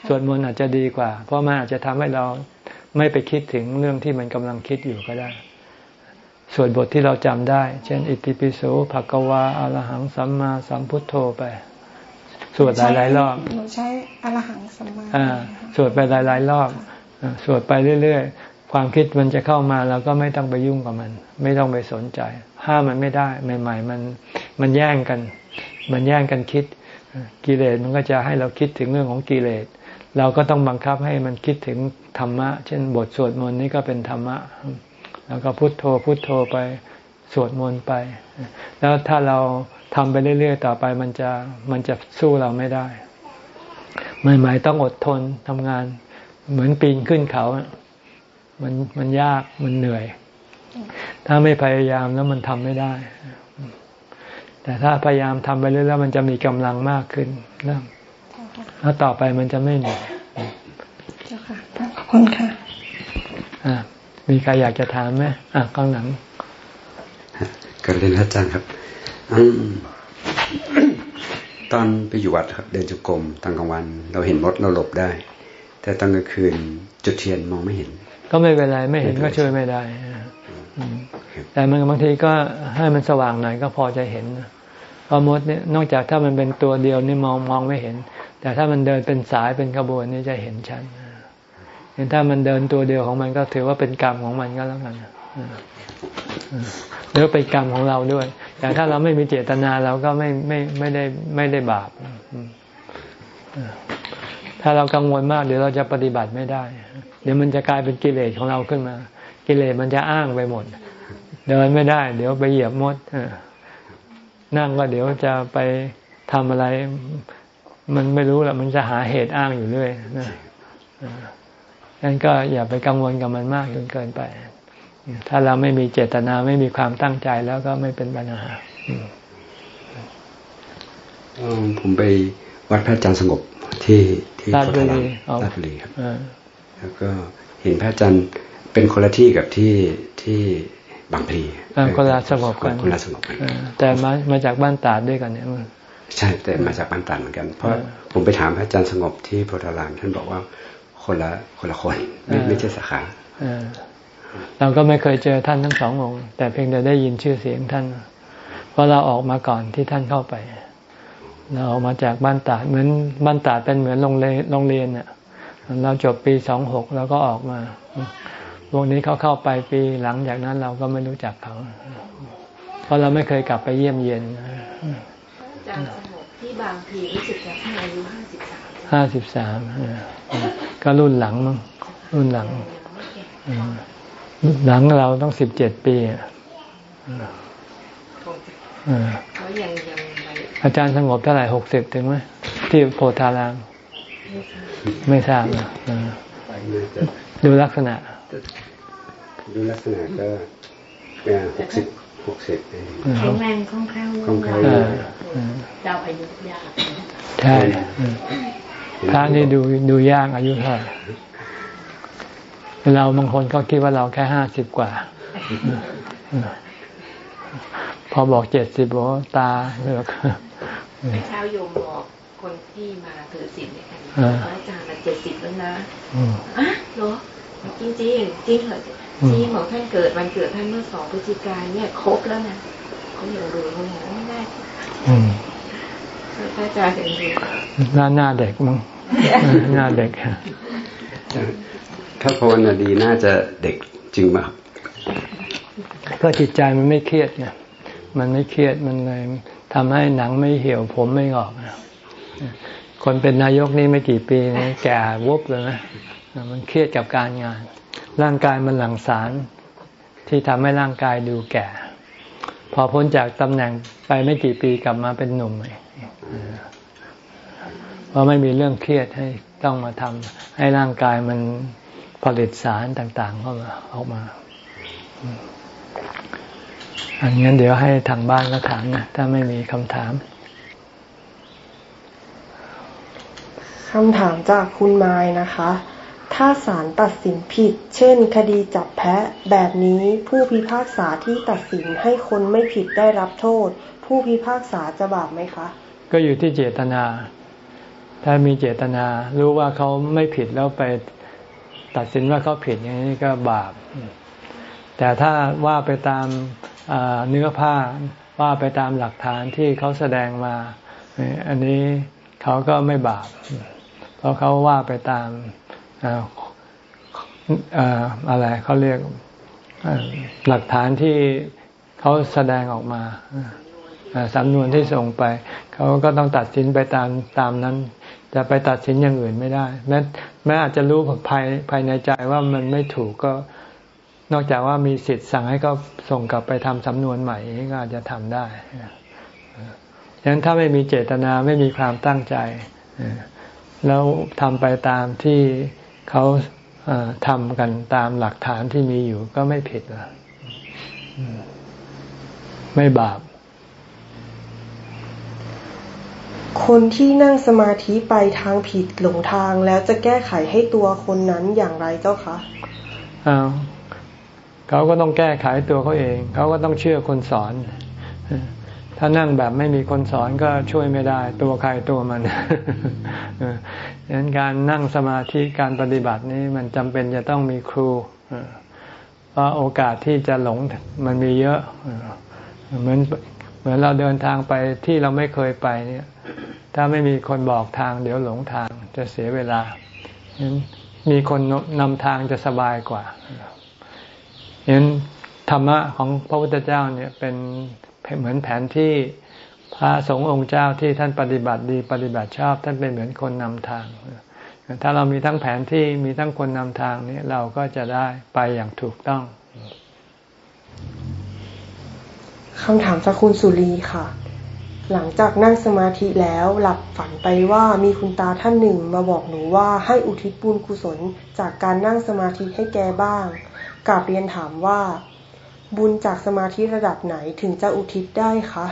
สวดมนต์อาจจะดีกว่า เพราะมันอาจจะทำให้เราไม่ไปคิดถึงเรื่องที่มันกำลังคิดอยู่ก็ได้สวดบทที่เราจำได้ เช่น อิติปิโสภะกวาอรหังสัมมาสัมพุทโธไป สวดหลายๆรอบหนูใช้อรหังสัมมาสวดไปหลายๆรอบสวดไปเรื่อยๆ ความคิดมันจะเข้ามาเราก็ไม่ต้องไปยุ่งกับมัน ไม่ต้องไปสนใจ ห้ามมันไม่ได้ ใหม่ ๆ มันมันแย่งกัน มันแย่งกันคิด กิเลสมันก็จะให้เราคิดถึงเรื่องของกิเลส เราก็ต้องบังคับให้มันคิดถึงธรรมะ เช่น บทสวดมนต์นี่ก็เป็นธรรมะ แล้วก็พุโทโธพุโทโธไปสวดมนต์ไป แล้วถ้าเราทำไปเรื่อยๆ ต่อไปมันจะมันจะสู้เราไม่ได้ใหม่ๆต้องอดทนทำงาน เหมือนปีนขึ้นเขา มันมันยากมันเหนื่อย ถ้าไม่พยายามแล้วมันทำไม่ได้ แต่ถ้าพยายามทำไปเรื่อยๆมันจะมีกำลังมากขึ้น แล้วต่อไปมันจะไม่เหนื่อยเจ้าค่ะขอบคุณค่ะอ่ามีใครอยากจะถามไหมอะข้างหลังกรเรียนอาจารย์ครับตอนไปอยู่วัดครับเดินจุกรมตอนกลางวัน เราเห็นรถเราหลบได้ แต่ตอนกลางคืนจุดเทียนมองไม่เห็น ก็ไม่เป็นไรไม่เห็นก็ช่วยไม่ได้แต่มันบางทีก็ให้มันสว่างหน่อยก็พอจะเห็นเพราะมดเนี่ยนอกจากถ้ามันเป็นตัวเดียวนี่มองมองไม่เห็น แต่ถ้ามันเดินเป็นสายเป็นขบวนนี่จะเห็นชัดเห็นถ้ามันเดินตัวเดียวของมันก็ถือว่าเป็นกรรมของมันก็แล้วกันหรือเป็นกรรมของเราด้วย แต่ถ้าเราไม่มีเจตนาเราก็ไม่ไม่ไม่ได้ไม่ได้บาปถ้าเรากังวลมากเดี๋ยวเราจะปฏิบัติไม่ได้ เดี๋ยวมันจะกลายเป็นกิเลสของเราขึ้นมา กิเลสมันจะอ้างไปหมด เดินไม่ได้ เดี๋ยวไปเหยียบมดนั่งก็เดี๋ยวจะไปทำอะไร มันไม่รู้แหละมันจะหาเหตุอ้างอยู่เรื่อยนะงั้นก็อย่าไปกังวลกับมันมากจนเกินไป ถ้าเราไม่มีเจตนาไม่มีความตั้งใจแล้วก็ไม่เป็นปัญหาผมไปวัดพระอาจารย์สงบที่ที่ราชบุรีราชบุรีครับแล้วก็เห็นพระอาจารย์เป็นคนละที่กับที่ที่บางพลีคนละสงบกันคนละสงบกันแต่มามาจากบ้านตาดด้วยกันเนี่ย ใช่แต่มาจากบ้านตันเหมือนกัน เพราะผมไปถามอาจารย์สงบที่โพธารามท่านบอกว่าคนละคนละคนไม่ไม่ใช่สาขาเราก็ไม่เคยเจอท่านทั้งสององค์ แต่เพียงแต่ได้ยินชื่อเสียงท่าน เพราะเราออกมาก่อนที่ท่านเข้าไป เราออกมาจากบ้านตาดเหมือนบ้านตาดเป็นเหมือนโรงเรียนโรงเรียนเนี่ยเราจบปีสองหกแล้วก็ออกมาพวกนี้เขาเข้าไปปีหลังจากนั้นเราก็ไม่รู้จักเขา เพราะเราไม่เคยกลับไปเยี่ยมเยียนอา จารย์สงบที่บางทีรู้สึกจะท่านอายุห้าสิบสามห้าสิบสามก็รุ่นหลังมั้งรุ่นหลังหลังเราต้องสิบเจ็ดปีอาจารย์สงบเท่าไหร่หกสิบถึงไหมที่โพธาราม ไม่ทราบนะดูลักษณะ ดูลักษณะก็หกสิบ หกสิบแข็งแรงคล่องแคล่วคล่องแคล่วดาวอายุยากใช่พระนี่ดูดูยากอายุเท่าเราบางคนก็คิดว่าเราแค่ห้าสิบกว่า พอบอกเจ็ดสิบบอกตาเลือกเช้าโยมบอกคนที่มาถือศีลเนี่ยค่ะอาจารย์มาเจ็ดสิบแล้วนะอะเหรอจริงจริงจริงเหรอ จริงของท่านเกิดวันเกิดท่านเมื่อสองพฤศจิกายนเนี่ยครบแล้วนะเขาอย่างรู้เขาอย่างไม่ได้อาจารย์เห็นดีหน้าหน้าเด็กมั้งหน้าเด็กถ้าภาวนาดีน่าจะเด็กจริงไหมครับก็จิตใจมันไม่เครียดไงมันไม่เครียดมันเลยทำให้หนังไม่เหี่ยวผมไม่งอกคนเป็นนายกนี่ไม่กี่ปีนี่แก่วุบเลยนะมันเครียดกับการงาน ร่างกายมันหลั่งสารที่ทำให้ร่างกายดูแก่ พอพ้นจากตำแหน่งไปไม่กี่ปีกลับมาเป็นหนุ่มเพราะไม่มีเรื่องเครียดให้ต้องมาทำให้ร่างกายมันผลิตสารต่างๆเข้ามาออกมาอันนี้เดี๋ยวให้ทางบ้านก็ถามนะ ถ้าไม่มีคำถามคำถามจากคุณไม้นะคะ ถ้าศาลตัดสินผิด เช่น คดีจับแพะ แบบนี้ผู้พิพากษาที่ตัดสินให้คนไม่ผิดได้รับโทษ ผู้พิพากษาจะบาปไหมคะ ก็อยู่ที่เจตนา ถ้ามีเจตนารู้ว่าเขาไม่ผิดแล้วไปตัดสินว่าเขาผิดอย่างนี้ก็บาป แต่ถ้าว่าไปตามเนื้อผ้าว่าไปตามหลักฐานที่เขาแสดงมา อันนี้เขาก็ไม่บาป เพราะเขาว่าไปตาม อะไรเขาเรียกหลักฐานที่เขาแสดงออกมาสำนวนที่ส่งไป เขาก็ต้องตัดสินไปตามตามนั้น จะไปตัดสินอย่างอื่นไม่ได้ แม้แม้อาจจะรู้ภายภายในใจว่ามันไม่ถูกก็นอกจากว่ามีสิทธิ์สั่งให้เขาส่งกลับไปทำสำนวนใหม่ก็อาจจะทำได้ฉะนั้นถ้าไม่มีเจตนาไม่มีความตั้งใจ แล้วทำไปตามที่ เขาทำกันตามหลักฐานที่มีอยู่ก็ไม่ผิดไม่บาป คนที่นั่งสมาธิไปทางผิดหลงทางแล้วจะแก้ไขให้ตัวคนนั้นอย่างไรเจ้าคะอ้าวเขาก็ต้องแก้ไขตัวเขาเอง เขาก็ต้องเชื่อคนสอน ถ้านั่งแบบไม่มีคนสอนก็ช่วยไม่ได้ ตัวใครตัวมันดังนั้นการนั่งสมาธิการปฏิบัตินี้มันจำเป็นจะต้องมีครูเพราะโอกาสที่จะหลงมันมีเยอะเหมือนเหมือนเราเดินทางไปที่เราไม่เคยไปเนี่ย ถ้าไม่มีคนบอกทาง เดี๋ยวหลงทางจะเสียเวลาฉะนั้นมีคนนำทางจะสบายกว่าเห็นธรรมะของพระพุทธเจ้าเนี่ยเป็น เหมือนแผนที่พระสงฆ์องค์เจ้าที่ท่านปฏิบัติดีปฏิบัติชอบ ท่านเป็นเหมือนคนนำทาง ถ้าเรามีทั้งแผนที่มีทั้งคนนำทางนี้เราก็จะได้ไปอย่างถูกต้องคำถามจากคุณสุรีค่ะ หลังจากนั่งสมาธิแล้วหลับฝันไปว่ามีคุณตาท่านหนึ่งมาบอกหนูว่าให้อุทิศบุญกุศลจากการนั่งสมาธิให้แกบ้างกาบเรียนถามว่า บุญจากสมาธิระดับไหนถึงจะอุทิศได้คะ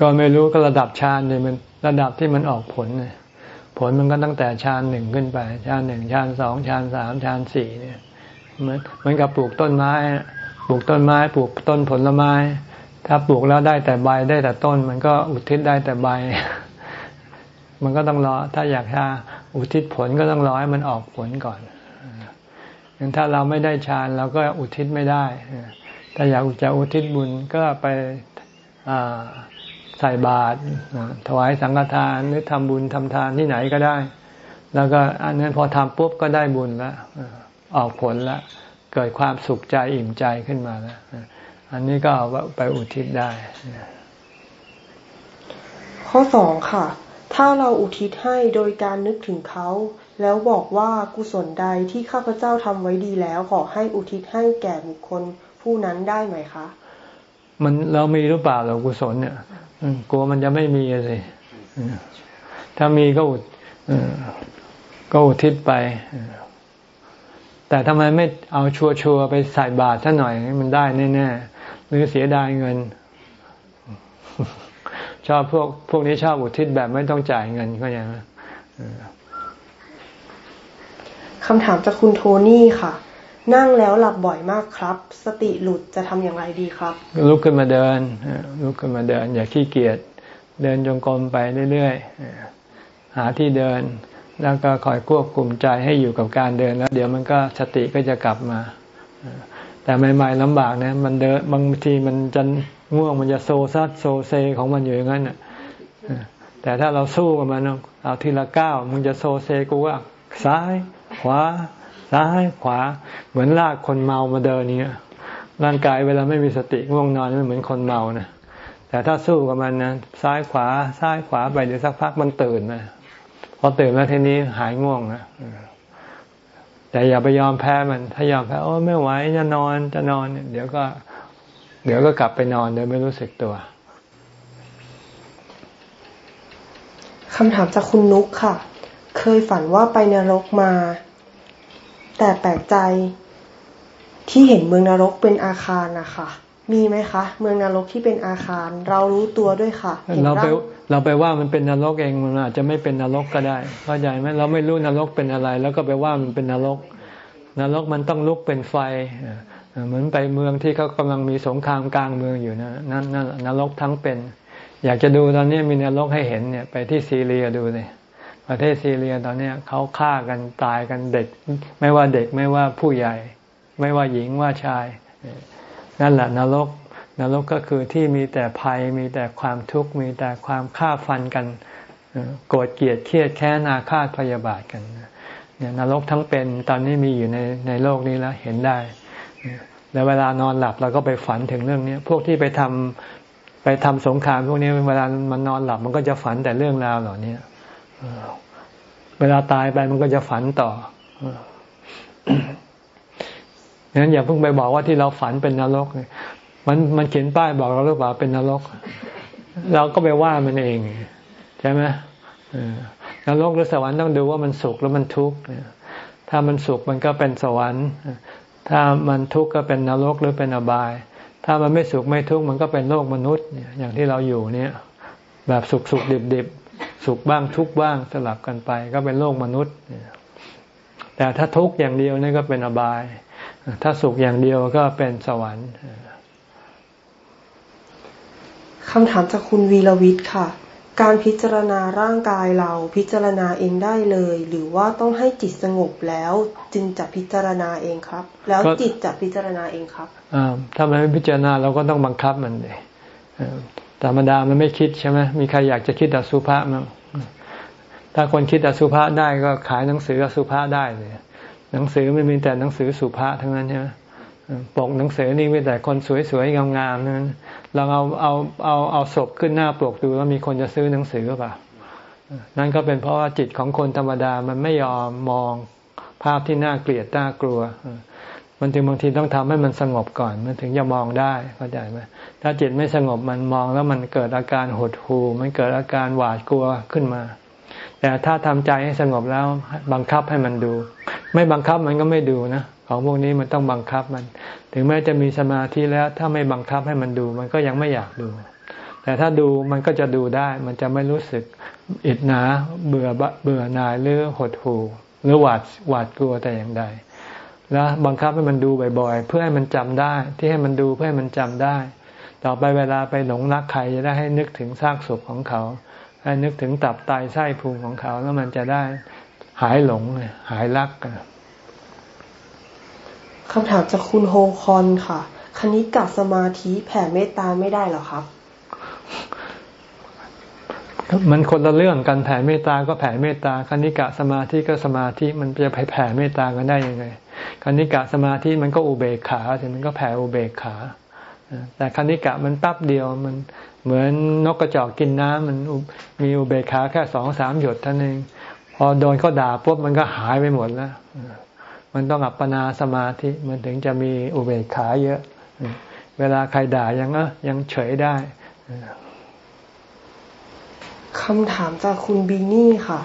ก็ไม่รู้ก็ระดับฌานเนี่ยมันระดับที่มันออกผลเนี่ยผลมันก็ตั้งแต่ฌานหนึ่งขึ้นไปฌานหนึ่งฌานสองฌานสามฌานสี่เนี่ยเหมือนเหมือนกับปลูกต้นไม้ปลูกต้นไม้ปลูกต้นผลไม้ ถ้าปลูกแล้วได้แต่ใบได้แต่ต้น มันก็อุทิศได้แต่ใบ มันก็ต้องรอ ถ้าอยากจะอุทิศผลก็ต้องรอให้มันออกผลก่อน งั้นถ้าเราไม่ได้ฌานเราก็อุทิศไม่ได้ถ้าอยากจะอุทิศบุญก็ไปใส่บาตรถวายสังฆทานหรือทำบุญทำทานที่ไหนก็ได้ แล้วก็อันนั้นพอทำปุ๊บก็ได้บุญแล้วออกผลแล้วเกิดความสุขใจอิ่มใจขึ้นมาแล้วอันนี้ก็เอาไปอุทิศได้ ข้อสองค่ะ ถ้าเราอุทิศให้โดยการนึกถึงเขา แล้วบอกว่ากุศลใดที่ข้าพเจ้าทำไว้ดีแล้ว ขอให้อุทิศให้แก่บุคคลผู้นั้นได้ไหมคะ มันเรามีหรือเปล่าเรากุศลเนี่ยกลัวมันจะไม่มีเลยถ้ามีก็อุดก็อุทิศไป แต่ทำไมไม่เอาชัวชัวไปใส่บาตรซะหน่อยมันได้แน่ๆหรือเสียดายเงิน ชอบพวกพวกนี้ชอบอุทิศแบบไม่ต้องจ่ายเงินก็ยัง คำถามจากคุณโทนี่ค่ะ นั่งแล้วหลับบ่อยมากครับ สติหลุดจะทำอย่างไรดีครับ ลุกขึ้นมาเดิน ลุกขึ้นมาเดิน อย่าขี้เกียจเดินจงกรมไปเรื่อยๆหาที่เดิน แล้วก็คอยควบคุมใจให้อยู่กับการเดินแล้ว เดี๋ยวมันก็สติก็จะกลับมาแต่ใหม่ๆลำบากนะมันเดินบางทีมันจะง่วงมันจะโซซัดโซเซของมันอยู่อย่างนั้นแต่ถ้าเราสู้กับมันเอาทีละก้าวมันจะโซเซกูว่าซ้าย ขวาซ้ายขวา เหมือนลากคนเมามาเดินนี้ร่างกายเวลาไม่มีสติง่วงนอนมันเหมือนคนเมานะแต่ถ้าสู้กับมันนะซ้ายขวาซ้ายขวาไปเดี๋ยวสักพักมันตื่นนะพอตื่นมาทีนี้หายง่วงนะแต่อย่าไปยอมแพ้มัน ถ้ายอมแพ้โอ้ไม่ไหวจะนอนจะนอน เดี๋ยวก็ เดี๋ยวก็กลับไปนอนโดยไม่รู้สึกตัวคำถามจากคุณนุกค่ะ เคยฝันว่าไปนรกมา แต่แปลกใจที่เห็นเมืองนรกเป็นอาคารนะคะมีไหมคะ เมืองนรกที่เป็นอาคาร เรารู้ตัวด้วยค่ะเราไปเราไปว่ามันเป็นนรกเองมันอาจจะไม่เป็นนรกก็ได้เข้าใจไหมเราไม่รู้นรกเป็นอะไร แล้วก็ไปว่ามันเป็นนรก นรกมันต้องลุกเป็นไฟเหมือนไปเมืองที่เขากำลังมีสงครามกลางเมืองอยู่นะนั่นนั่นนรกทั้งเป็น อยากจะดูตอนนี้มีนรกให้เห็นเนี่ยไปที่ซีเรียดูเลย ประเทศซีเรียตอนนี้เขาฆ่ากันตายกันเด็ก ไม่ว่าเด็กไม่ว่าผู้ใหญ่ ไม่ว่าหญิงว่าชาย นั่นแหละนรกนรกก็คือที่มีแต่ภัยมีแต่ความทุกข์มีแต่ความฆ่าฟันกันโกรธเกลียดเครียดแค้นอาฆาตพยาบาทกันเนี่ยนรกทั้งเป็นตอนนี้มีอยู่ในในโลกนี้แล้วเห็นได้ แล้วเวลานอนหลับเราก็ไปฝันถึงเรื่องนี้พวกที่ไปทำไปทำสงครามพวกนี้เวลามันนอนหลับมันก็จะฝันแต่เรื่องราวเหล่านี้ เวลาตายไปมันก็จะฝันต่อดังนั้นอย่าเพิ่งไปบอกว่าที่เราฝันเป็นนรก มันมันเขียนป้ายบอกเราหรือเปล่าเป็นนรก เราก็ไปว่ามันเอง ใช่ไหมนรกหรือสวรรค์ต้องดูว่ามันสุขหรือมันทุกข์ถ้ามันสุขมันก็เป็นสวรรค์ ถ้ามันทุกข์ก็เป็นนรกหรือเป็นอบาย ถ้ามันไม่สุขไม่ทุกข์มันก็เป็นโลกมนุษย์อย่างที่เราอยู่เนี่ย แบบสุขสุขดิบดิบ สุขบ้างทุกบ้างสลับกันไป ก็เป็นโลกมนุษย์ แต่ถ้าทุกข์อย่างเดียวนี่ก็เป็นอบาย ถ้าสุขอย่างเดียวก็เป็นสวรรค์คำถามจากคุณวีรวิทย์ค่ะ การพิจารณาร่างกายเราพิจารณาเองได้เลย หรือว่าต้องให้จิตสงบแล้ว จึงจะพิจารณาเองครับ แล้วจิตจะพิจารณาเองครับถ้ามันไม่พิจารณาเราก็ต้องบังคับมันเลย ธรรมดามันไม่คิดใช่ไหมมีใครอยากจะคิดอสุภะมั้งถ้าคนคิดอสุภะได้ก็ขายหนังสืออสุภะได้เลยหนังสือไม่มีแต่หนังสือสุภาษทั้งนั้นใช่ไหมปกหนังสือนี่มีแต่คนสวยๆงามๆนั้นเราเอาเอาเอาเอาศพขึ้นหน้าปกดูแล้วมีคนจะซื้อหนังสือหรือเปล่า นั่นก็เป็นเพราะว่าจิตของคนธรรมดามันไม่ยอมมองภาพที่น่าเกลียดน่ากลัว มันถึงบางทีต้องทำให้มันสงบก่อน มันถึงจะมองได้เข้าใจไหมถ้าจิตไม่สงบมันมองแล้วมันเกิดอาการหดหู่มันเกิดอาการหวาดกลัวขึ้นมา แต่ถ้าทำใจให้สงบแล้วบังคับให้มันดู ไม่บังคับมันก็ไม่ดูนะของพวกนี้มันต้องบังคับมัน ถึงแม้จะมีสมาธิแล้ว ถ้าไม่บังคับให้มันดู มันก็ยังไม่อยากดู แต่ถ้าดูมันก็จะดูได้ มันจะไม่รู้สึกอิดหนาเบื่อเบื่อหน่ายหรือหดหู่หรือหวาดหวาดกลัวแต่อย่างใด แล้วบังคับให้มันดูบ่อย ๆ เพื่อให้มันจำได้ ที่ให้มันดูเพื่อให้มันจำได้ ต่อไปเวลาไปหลงรักใครจะได้ให้นึกถึงซากศพของเขาให้นึกถึงตับไตไส้พุงของเขา แล้วมันจะได้หายหลงหายรักกันคำถามจากคุณโฮคอนค่ะ คณิกะสมาธิแผ่เมตตาไม่ได้หรอครับ มันคนละเรื่องกันแผ่เมตตาก็แผ่เมตตาคณิกะสมาธิก็สมาธิมันจะไปแผ่เมตตากันได้ยังไงคณิกะสมาธิมันก็อุเบกขาใช่มันก็แผ่อุเบกขาแต่คณิกะมันปั๊บเดียวมันเหมือนนกกระจอกกินน้ำมันมีอุเบกขาแค่สองสามหยดเท่านั้นเอง พอโดนเขาด่าปุ๊บมันก็หายไปหมดแล้วมันต้องอัปปนาสมาธิมันถึงจะมีอุเบกขาเยอะ เวลาใครด่ายังเออยังเฉยได้ คำถามจากคุณบีนี่ค่ะ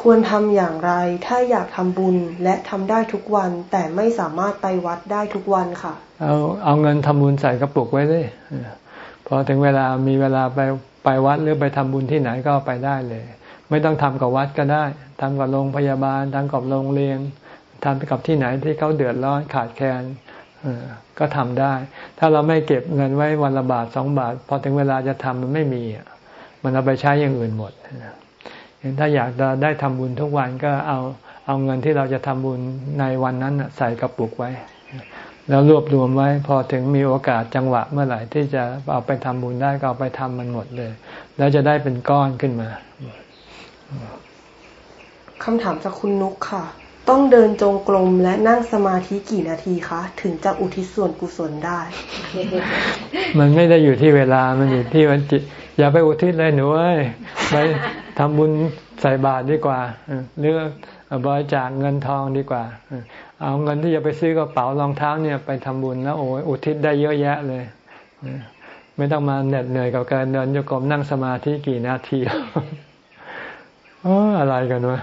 ควรทำอย่างไรถ้าอยากทำบุญและทำได้ทุกวัน แต่ไม่สามารถไปวัดได้ทุกวันค่ะ เอาเอาเงินทำบุญใส่กระปุกไว้เลยพอถึงเวลามีเวลาไปไปวัดหรือไปทำบุญที่ไหนก็ไปได้เลย ไม่ต้องทำกับวัดก็ได้ทำกับโรงพยาบาลทำกับโรงเรียนทำกับที่ไหนที่เขาเดือดร้อนขาดแคลนก็ทำได้ ถ้าเราไม่เก็บเงินไว้วันละบาทสองบาท พอถึงเวลาจะทำมันไม่มี มันเอาไปใช้อย่างอื่นหมดถ้าอยากจะได้ทำบุญทุกวันก็เอาเอาเงินที่เราจะทำบุญในวันนั้นใส่กระปุกไว้ แล้วรวบรวมไว้ พอถึงมีโอกาสจังหวะเมื่อไหร่ที่จะเอาไปทำบุญได้ก็เอาไปทำมันหมดเลย แล้วจะได้เป็นก้อนขึ้นมาคำถามจากคุณนุกค่ะ ต้องเดินจงกรมและนั่งสมาธิกี่นาทีคะ ถึงจะอุทิศส่วนกุศลได้ มันไม่ได้อยู่ที่เวลามันอยู่ที่วันจิต อย่าไปอุทิศเลยหนูเอ้ยไปทำบุญใส่บาตรดีกว่าหรือบริจาคเงินทองดีกว่า เอาเงินที่จะไปซื้อกระเป๋ารองเท้าเนี่ยไปทำบุญแล้วโอ้ยอุทิศได้เยอะแยะเลยไม่ต้องมาเหน็ดเหนื่อยกับการเดินโยกมนั่งสมาธิกี่นาทีอ๋ออะไรกันวะ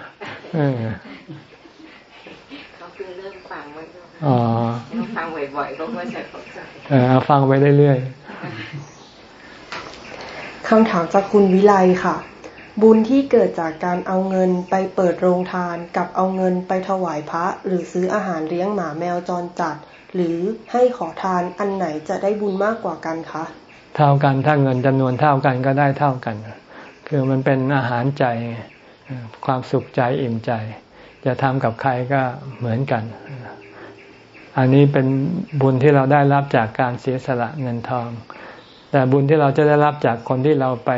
อ๋อฟังบ่อยๆก็ว่าจะเข้าใจเออฟังไปเรื่อยๆ คำถามจากคุณวิไลค่ะ บุญที่เกิดจากการเอาเงินไปเปิดโรงทานกับเอาเงินไปถวายพระ หรือซื้ออาหารเลี้ยงหมาแมวจรจัด หรือให้ขอทานอันไหนจะได้บุญมากกว่ากันคะเท่ากันถ้าเงินจำนวนเท่ากันก็ได้เท่ากัน คือมันเป็นอาหารใจความสุขใจอิ่มใจ จะทำกับใครก็เหมือนกัน อันนี้เป็นบุญที่เราได้รับจากการเสียสละเงินทอง แต่บุญที่เราจะได้รับจากคนที่เราไป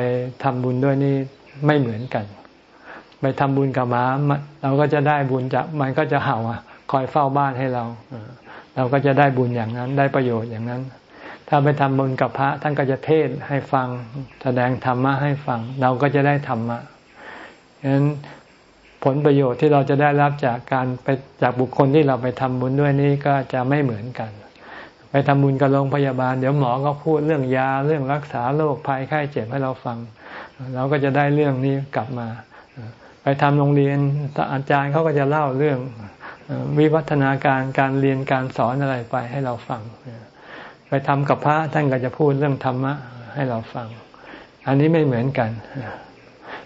ทำบุญด้วยนี่ไม่เหมือนกัน ไปทำบุญกับหมาเราก็จะได้บุญจากมันก็จะเห่าคอยเฝ้าบ้านให้เราเราก็จะได้บุญอย่างนั้นได้ประโยชน์อย่างนั้น ถ้าไปทำบุญกับพระท่านก็จะเทศให้ฟังแสดงธรรมะให้ฟัง เราก็จะได้ธรรมะฉะนั้นผลประโยชน์ที่เราจะได้รับจากการไปจากบุคคลที่เราไปทำบุญด้วยนี่ก็จะไม่เหมือนกัน ไปทำบุญกับโรงพยาบาล เดี๋ยวหมอก็พูดเรื่องยาเรื่องรักษาโรคภัยไข้เจ็บให้เราฟัง เราก็จะได้เรื่องนี้กลับมา ไปทำโรงเรียนอาจารย์เขาก็จะเล่าเรื่องวิวัฒนาการการเรียนการสอนอะไรไปให้เราฟัง ไปทำกับพระท่านก็จะพูดเรื่องธรรมะให้เราฟัง อันนี้ไม่เหมือนกัน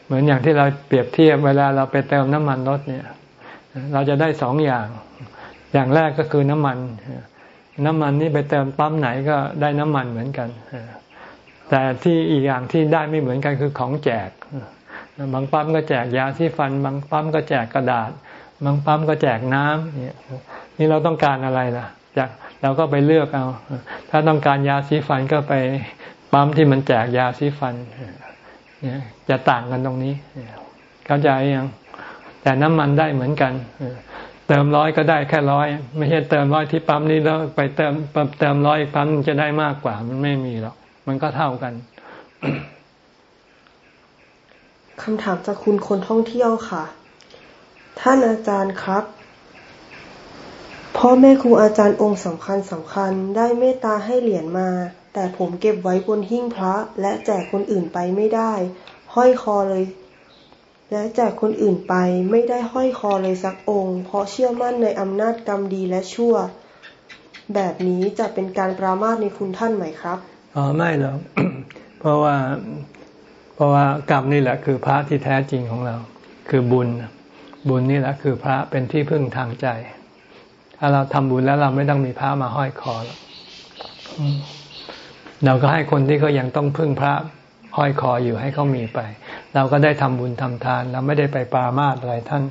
เหมือนอย่างที่เราเปรียบเทียบเวลาเราไปเติมน้ำมันรถเนี่ย เราจะได้สองอย่าง อย่างแรกก็คือน้ำมัน น้ำมันนี่ไปเติมปั๊มไหนก็ได้น้ำมันเหมือนกันแต่ที่อีกอย่างที่ได้ไม่เหมือนกันคือของแจก บางปั๊มก็แจกยาที่ฟัน บางปั๊มก็แจกกระดาษ บางปั๊มก็แจกน้ำนี่เราต้องการอะไรล่ะจากเราก็ไปเลือกเอา ถ้าต้องการยาสีฟันก็ไปปั๊มที่มันแจกยาสีฟันจะต่างกันตรงนี้เข้าใจยังแต่น้ำมันได้เหมือนกัน เติมร้อยก็ได้แค่ร้อยไม่ใช่เติมร้อยที่ปั๊มนี้แล้วไปเติมเติมร้อยอีกปั๊มจะได้มากกว่า มันไม่มีหรอกมันก็เท่ากันคำถามจากคุณคนท่องเที่ยวค่ะ ท่านอาจารย์ครับ พ่อแม่ครูอาจารย์องค์สำคัญสำคัญได้เมตตาให้เหรียญมา แต่ผมเก็บไว้บนหิ้งพระและแจกคนอื่นไปไม่ได้ ห้อยคอเลย และแจกคนอื่นไปไม่ได้ห้อยคอเลยสักองค์ เพราะเชื่อมั่นในอำนาจกรรมดีและชั่ว แบบนี้จะเป็นการปรามาสในคุณท่านไหมครับอ๋อไม่หรอกเพราะว่าเพราะว่ากรรมนี่แหละคือพระที่แท้จริงของเรา คือบุญ บุญนี่แหละคือพระเป็นที่พึ่งทางใจ ถ้าเราทำบุญแล้วเราไม่ต้องมีพระมาห้อยคอหรอกเราก็ให้คนที่เขายังต้องพึ่งพระห้อยคออยู่ให้เขามีไป เราก็ได้ทำบุญทำทาน เราไม่ได้ไปปามาสอะไรท่าน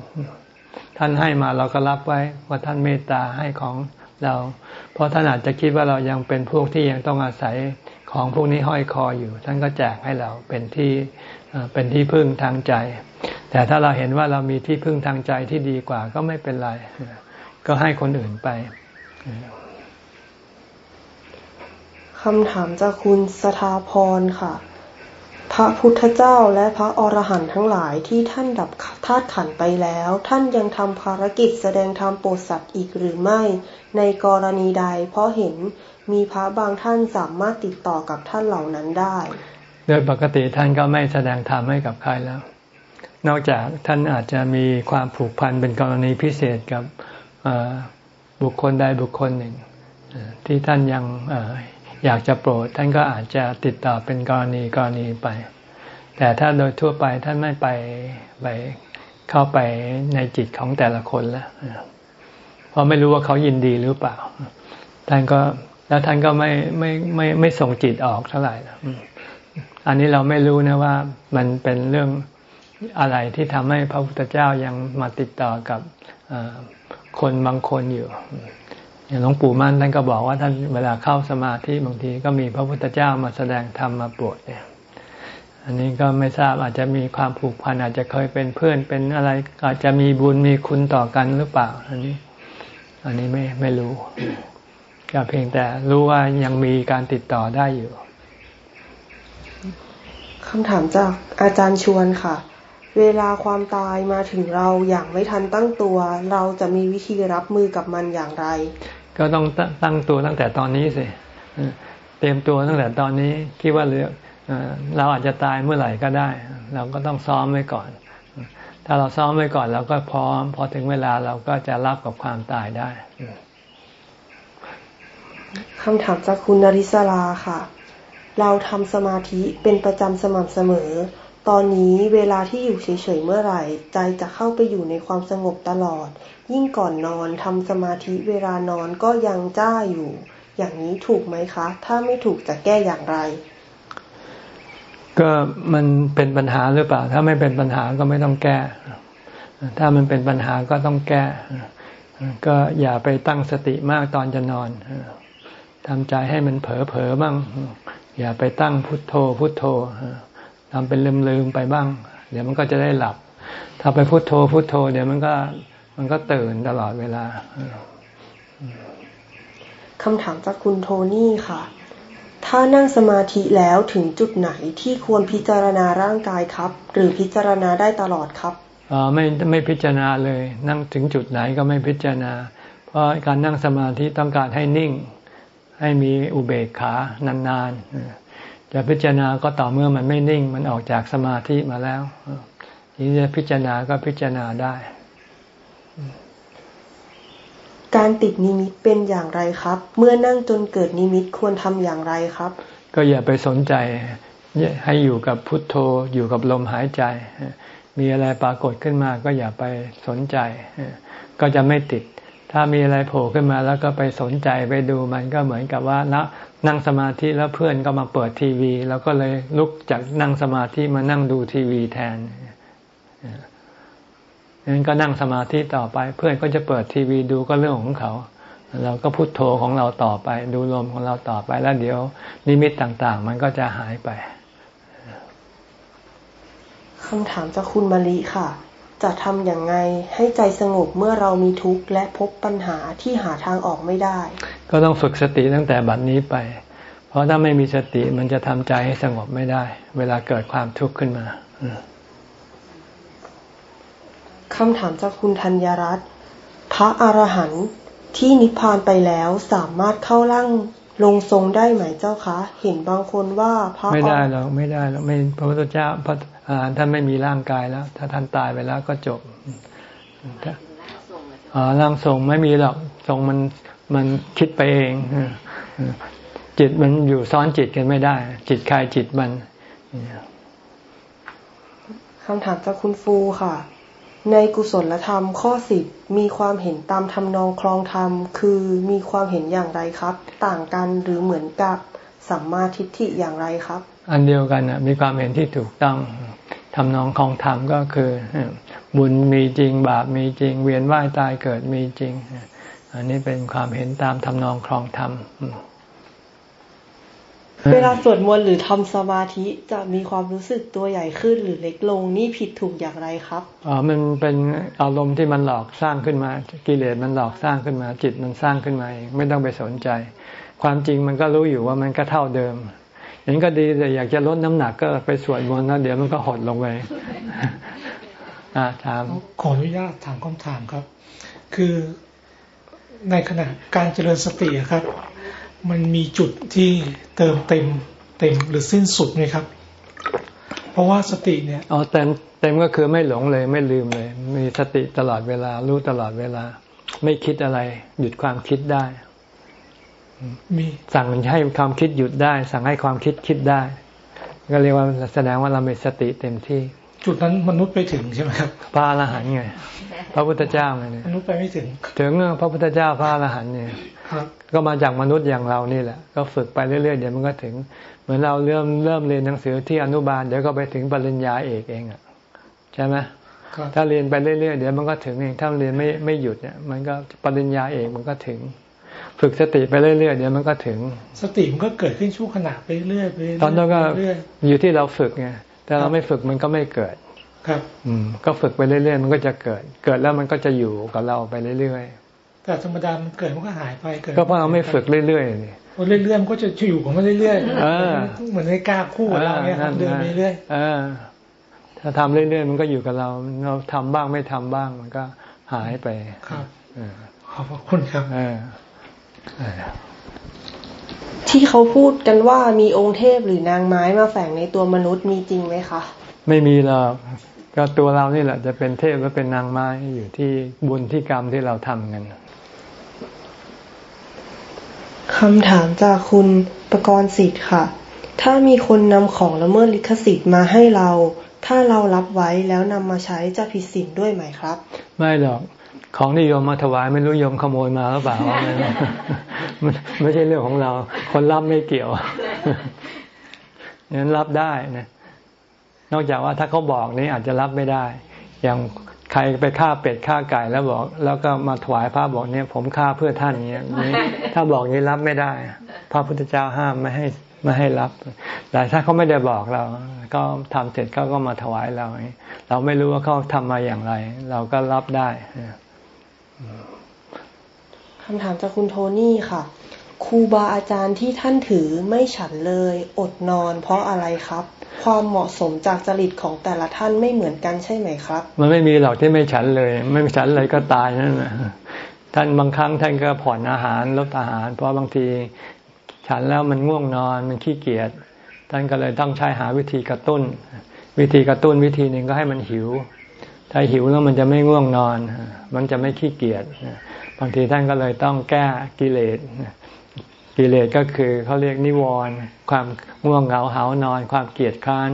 ท่านให้มาเราก็รับไว้ว่าท่านเมตตาให้ของเรา เพราะท่านอาจจะคิดว่าเรายังเป็นพวกที่ยังต้องอาศัยของพวกนี้ห้อยคออยู่ ท่านก็แจกให้เราเป็นที่เป็นที่พึ่งทางใจ แต่ถ้าเราเห็นว่าเรามีที่พึ่งทางใจที่ดีกว่าก็ไม่เป็นไร ก็ให้คนอื่นไปคำถามจากคุณสถาพรค่ะ พระพุทธเจ้าและพระอรหันต์ทั้งหลายที่ท่านดับธาตุขันไปแล้ว ท่านยังทำภารกิจแสดงธรรมโปรดสัตว์อีกหรือไม่ ในกรณีใด เพราะเห็นมีพระบางท่านสามารถติดต่อกับท่านเหล่านั้นได้ โดยปกติท่านก็ไม่แสดงธรรมให้กับใครแล้ว นอกจากท่านอาจจะมีความผูกพันเป็นกรณีพิเศษกับบุคคลใดบุคคลหนึ่ง ที่ท่านยัง อยากจะโปรด ท่านก็อาจจะติดต่อเป็นกรณีกรณีไป แต่ถ้าโดยทั่วไปท่านไม่ไปไปเข้าไปในจิตของแต่ละคนแล้วเพราะไม่รู้ว่าเขายินดีหรือเปล่า ท่านก็แล้วท่านก็ไม่ไม่ไม่ไม่ส่งจิตออกเท่าไหร่อันนี้เราไม่รู้นะว่ามันเป็นเรื่องอะไรที่ทำให้พระพุทธเจ้ายังมาติดต่อกับคนบางคนอยู่ อย่างหลวงปู่มั่นท่านก็บอกว่าท่านเวลาเข้าสมาธิบางทีก็มีพระพุทธเจ้ามาแสดงธรรมมาโปรดเนี่ยอันนี้ก็ไม่ทราบอาจจะมีความผูกพันอาจจะเคยเป็นเพื่อนเป็นอะไร อาจจะมีบุญมีคุณต่อกันหรือเปล่า อันนี้ อันนี้ไม่ไม่รู้ก็เพียงแต่รู้ว่ายังมีการติดต่อได้อยู่คำถามจากอาจารย์ชวนค่ะ เวลาความตายมาถึงเราอย่างไม่ทันตั้งตัว เราจะมีวิธีรับมือกับมันอย่างไร ก็ต้องตั้งตัวตั้งแต่ตอนนี้สิเตรียมตัวตั้งแต่ตอนนี้คิดว่าเรือเราอาจจะตายเมื่อไหร่ก็ได้ เราก็ต้องซ้อมไว้ก่อน ถ้าเราซ้อมไว้ก่อนเราก็พร้อม พอถึงเวลาเราก็จะรับกับความตายได้คำถามจากคุณนริศราค่ะ เราทำสมาธิเป็นประจำสม่ำเสมอ ตอนนี้เวลาที่อยู่เฉยๆเมื่อไหร่ ใจจะเข้าไปอยู่ในความสงบตลอด ยิ่งก่อนนอนทำสมาธิเวลานอนก็ยังจ้าอยู่ อย่างนี้ถูกไหมคะ ถ้าไม่ถูกจะแก้อย่างไร ก็มันเป็นปัญหาหรือเปล่า ถ้าไม่เป็นปัญหาก็ไม่ต้องแก้ ถ้ามันเป็นปัญหาก็ต้องแก้ ก็อย่าไปตั้งสติมากตอนจะนอนทำใจให้มันเผลอเผลอบ้าง อย่าไปตั้งพุทโธ พุทโธทำเป็นลืมลืมไปบ้าง เดี๋ยวมันก็จะได้หลับถ้าไปพุทโธพุทโธเดี๋ยวมันก็ มันก็ตื่นตลอดเวลาคำถามจากคุณโทนี่ค่ะ ถ้านั่งสมาธิแล้วถึงจุดไหนที่ควรพิจารณาร่างกายครับ หรือพิจารณาได้ตลอดครับอ๋อไม่ไม่พิจารณาเลย นั่งถึงจุดไหนก็ไม่พิจารณา เพราะการนั่งสมาธิต้องการให้นิ่ง ให้มีอุเบกขานานๆจะพิจารณาก็ต่อเมื่อมันไม่นิ่ง มันออกจากสมาธิมาแล้วทีจะพิจารณาก็พิจารณาได้ การติดนิมิตเป็นอย่างไรครับ เมื่อนั่งจนเกิดนิมิตควรทำอย่างไรครับ ก็อย่าไปสนใจให้อยู่กับพุทโธอยู่กับลมหายใจ มีอะไรปรากฏขึ้นมาก็อย่าไปสนใจ ก็จะไม่ติด ถ้ามีอะไรโผล่ขึ้นมาแล้วก็ไปสนใจไปดูมันก็เหมือนกับว่านะนั่งสมาธิแล้วเพื่อนก็มาเปิดทีวี แล้วก็เลยลุกจากนั่งสมาธิมานั่งดูทีวีแทน นั้นก็นั่งสมาธิต่อไป เพื่อนก็จะเปิดทีวีดูก็เรื่องของเขา เราก็พุโทโธของเราต่อไป ดูลมของเราต่อไปแล้วเดี๋ยว นิมิตต่างๆ มันก็จะหายไปคำถามจากคุณมาลีค่ะ จะทำอย่างไงให้ใจสงบเมื่อเรามีทุกข์และพบปัญหาที่หาทางออกไม่ได้ ก็ต้องฝึกสติตั้งแต่บัดนี้ไป เพราะถ้าไม่มีสติมันจะทำใจให้สงบไม่ได้ เวลาเกิดความทุกข์ขึ้นมา คำถามจากคุณธัญรัตน์พระอรหันต์ที่นิพพานไปแล้วสามารถเข้าร่างลงทรงได้ไหมเจ้าคะ เห็นบางคนว่าพระไม่ได้หรอกไม่ได้หรอกไม่พระพุทธเจ้าพระท่านไม่มีร่างกายแล้ว ถ้าท่านตายไปแล้วก็จบอ๋อร่างทรงไม่มีหรอกทรงมันมันคิดไปเองจิตมันอยู่ซ้อนจิตกันไม่ได้ จิตใครจิตมันคำถามจากคุณฟูค่ะ ในกุศลธรรมข้อสิบมีความเห็นตามทำนองคลองธรรม คือมีความเห็นอย่างไรครับ ต่างกันหรือเหมือนกับสัมมาทิฏฐิอย่างไรครับ อันเดียวกันนะมีความเห็นที่ถูกต้องทำนองของธรรมก็คือ บุญมีจริงบาปมีจริง เวียนว่ายตายเกิดมีจริง อันนี้เป็นความเห็นตามทำนองครองธรรม เวลาสวดมนต์หรือทำสมาธิจะมีความรู้สึกตัวใหญ่ขึ้นหรือเล็กลงนี่ผิดถูกอย่างไรครับอ๋อมันเป็นอารมณ์ที่มันหลอกสร้างขึ้นมา กิเลสมันหลอกสร้างขึ้นมา จิตมันสร้างขึ้นมาเองไม่ต้องไปสนใจ ความจริงมันก็รู้อยู่ว่ามันก็เท่าเดิมอย่างนี้ก็ดีแต่อยากจะลดน้ำหนักก็ไปสวดมนต์นะเดี๋ยวมันก็หดลงไปอ่าถามขออนุญาตถามคำถามครับ คือในขณะการเจริญสติครับ มันมีจุดที่เติมเต็มเต็มหรือสิ้นสุดไหมครับ เพราะว่าสติเนี่ยอ๋อเต็มเต็มก็คือไม่หลงเลย ไม่ลืมเลย มีสติตลอดเวลา รู้ตลอดเวลา ไม่คิดอะไร หยุดความคิดได้มีสั่งให้ความคิดหยุดได้ สั่งให้ความคิดคิดได้ ก็เรียกว่าแสดงว่าเรามีสติเต็มที่ จุดนั้นมนุษย์ไปถึงใช่ไหมครับพระอรหันต์ไง พระพุทธเจ้าไงมนุษย์ไปไม่ถึง ถึงพระพุทธเจ้าพระอรหันต์เนี่ย ก็มาจากมนุษย์อย่างเรานี่แหละ ก็ฝึกไปเรื่อยๆเดี๋ยวมันก็ถึง เหมือนเราเริ่มเริ่มเรียนหนังสือที่อนุบาลเดี๋ยวก็ไปถึงปริญญาเอกเองอะใช่ไหมถ้าเรียนไปเรื่อยๆเดี๋ยวมันก็ถึงเองถ้าเรียนไม่ไม่หยุดเนี่ย มันก็ปริญญาเอกมันก็ถึง ฝึกสติไปเรื่อยๆเดี๋ยวมันก็ถึง สติมันก็เกิดขึ้นชั่วขณะไปเรื่อยๆไปเรื่อยตอนนั้นก็อยู่ที่เราฝึกไงแต่เราไม่ฝึกมันก็ไม่เกิด ครับ อืม ก็ฝึกไปเรื่อยๆมันก็จะเกิด เกิดแล้วมันก็จะอยู่กับเราไปเรื่อยๆ แต่ธรรมดามันเกิดมันก็หายไปเกิดก็เพราะเราไม่ฝึกเรื่อยๆนี่เรื่อยๆมันก็จะอยู่ของมันเรื่อยๆเหมือนในกาคู่เราเนี่ยเดินไปเรื่อยถ้าทำเรื่อยๆมันก็อยู่กับเรา เราทำบ้างไม่ทำบ้างมันก็หายไปครับขอบคุณครับที่เขาพูดกันว่ามีองค์เทพหรือนางไม้มาแฝงในตัวมนุษย์มีจริงไหมคะไม่มีหรอกก็ตัวเรานี่แหละจะเป็นเทพหรือเป็นนางไม้อยู่ที่บุญที่กรรมที่เราทำกัน คำถามจากคุณประกรณ์สิทธิ์ค่ะ ถ้ามีคนนำของละเมิดลิขสิทธิ์มาให้เรา ถ้าเรารับไว้แล้วนำมาใช้จะผิดศีลด้วยไหมครับ ไม่หรอกของที่โยมมาถวายไม่รู้โยมขโมยมาหรือเปล่ามันไม่ใช่เรื่องของเรา คนรับไม่เกี่ยวนั้นรับได้นะนอกจากว่าถ้าเขาบอกนี้อาจจะรับไม่ได้ อย่าง ใครไปฆ่าเป็ดฆ่าไก่แล้วบอก แล้วก็มาถวายพระบอกเนี่ยผมฆ่าเพื่อท่านเนี้ยถ้าบอกนี้รับไม่ได้ พระพุทธเจ้าห้ามไม่ให้ไม่ให้รับ แต่ถ้าเขาไม่ได้บอกเรา ก็ทำเสร็จเขาก็มาถวายเรา เราไม่รู้ว่าเขาทำมาอย่างไร เราก็รับได้คำถามจากคุณโทนี่ค่ะ ครูบาอาจารย์ที่ท่านถือไม่ฉันเลย อดนอน เพราะอะไรครับ ความเหมาะสมจากจริตของแต่ละท่านไม่เหมือนกันใช่ไหมครับ มันไม่มีหรอกที่ไม่ฉันเลย ไม่ฉันเลยก็ตายนั่นแหละท่านบางครั้งท่านก็ผ่อนอาหารลดอาหาร เพราะบางทีฉันแล้วมันง่วงนอนมันขี้เกียจท่านก็เลยต้องใช้หาวิธีกระตุ้น วิธีกระตุ้นวิธีหนึ่งก็ให้มันหิว ถ้าหิวแล้วมันจะไม่ง่วงนอน มันจะไม่ขี้เกียจบางทีท่านก็เลยต้องแก้กิเลส กิเลสก็คือเขาเรียกนิวรณ์ความง่วงเหงาหานอน ความเกียจค้าน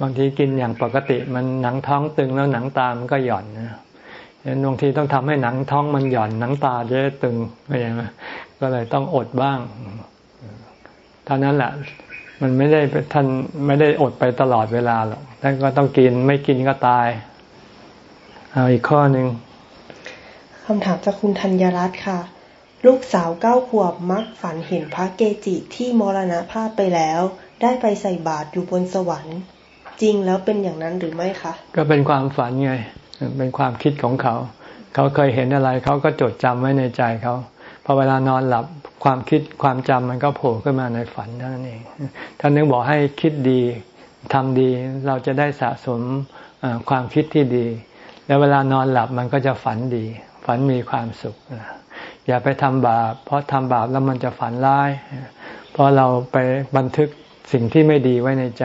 บางทีกินอย่างปกติมันหนังท้องตึงแล้วหนังตามันก็หย่อนนะฉะนั้นบางทีต้องทำให้หนังท้องมันหย่อนหนังตาจะตึงอะไรอย่างนี้ก็เลยต้องอดบ้างเท่านั้นแหละมันไม่ได้ท่านไม่ได้อดไปตลอดเวลาหรอกท่านก็ต้องกินไม่กินก็ตาย เอาอีกข้อหนึ่งคำถามจากคุณธัญรัตน์ค่ะ ลูกสาวเก้าขวบมักฝันเห็นพระเกจิที่มรณภาพไปแล้ว ได้ไปใส่บาตรอยู่บนสวรรค์ จริงแล้วเป็นอย่างนั้นหรือไม่คะ ก็เป็นความฝันไง เป็นความคิดของเขา เขาเคยเห็นอะไรเขาก็จดจำไว้ในใจเขาพอเวลานอนหลับความคิดความจำมันก็โผล่ขึ้นมาในฝันเท่านั้นเองท่านนึกบอกให้คิดดีทำดีเราจะได้สะสมความคิดที่ดี แล้วเวลานอนหลับมันก็จะฝันดี ฝันมีความสุข อย่าไปทำบาป เพราะทำบาปแล้วมันจะฝันร้าย เพราะเราไปบันทึกสิ่งที่ไม่ดีไว้ในใจ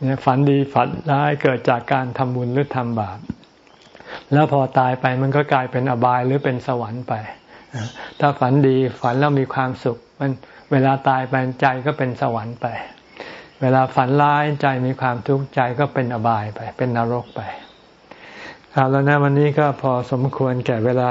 เนี่ยฝันดีฝันร้ายเกิดจากการทำบุญหรือทำบาป แล้วพอตายไปมันก็กลายเป็นอบายหรือเป็นสวรรค์ไป ถ้าฝันดีฝันแล้วมีความสุข มันเวลาตายไปใจก็เป็นสวรรค์ไป เวลาฝันร้ายใจมีความทุกข์ใจก็เป็นอบายไป เป็นนรกไปเอาแล้วนะวันนี้ก็พอสมควรแก่เวลา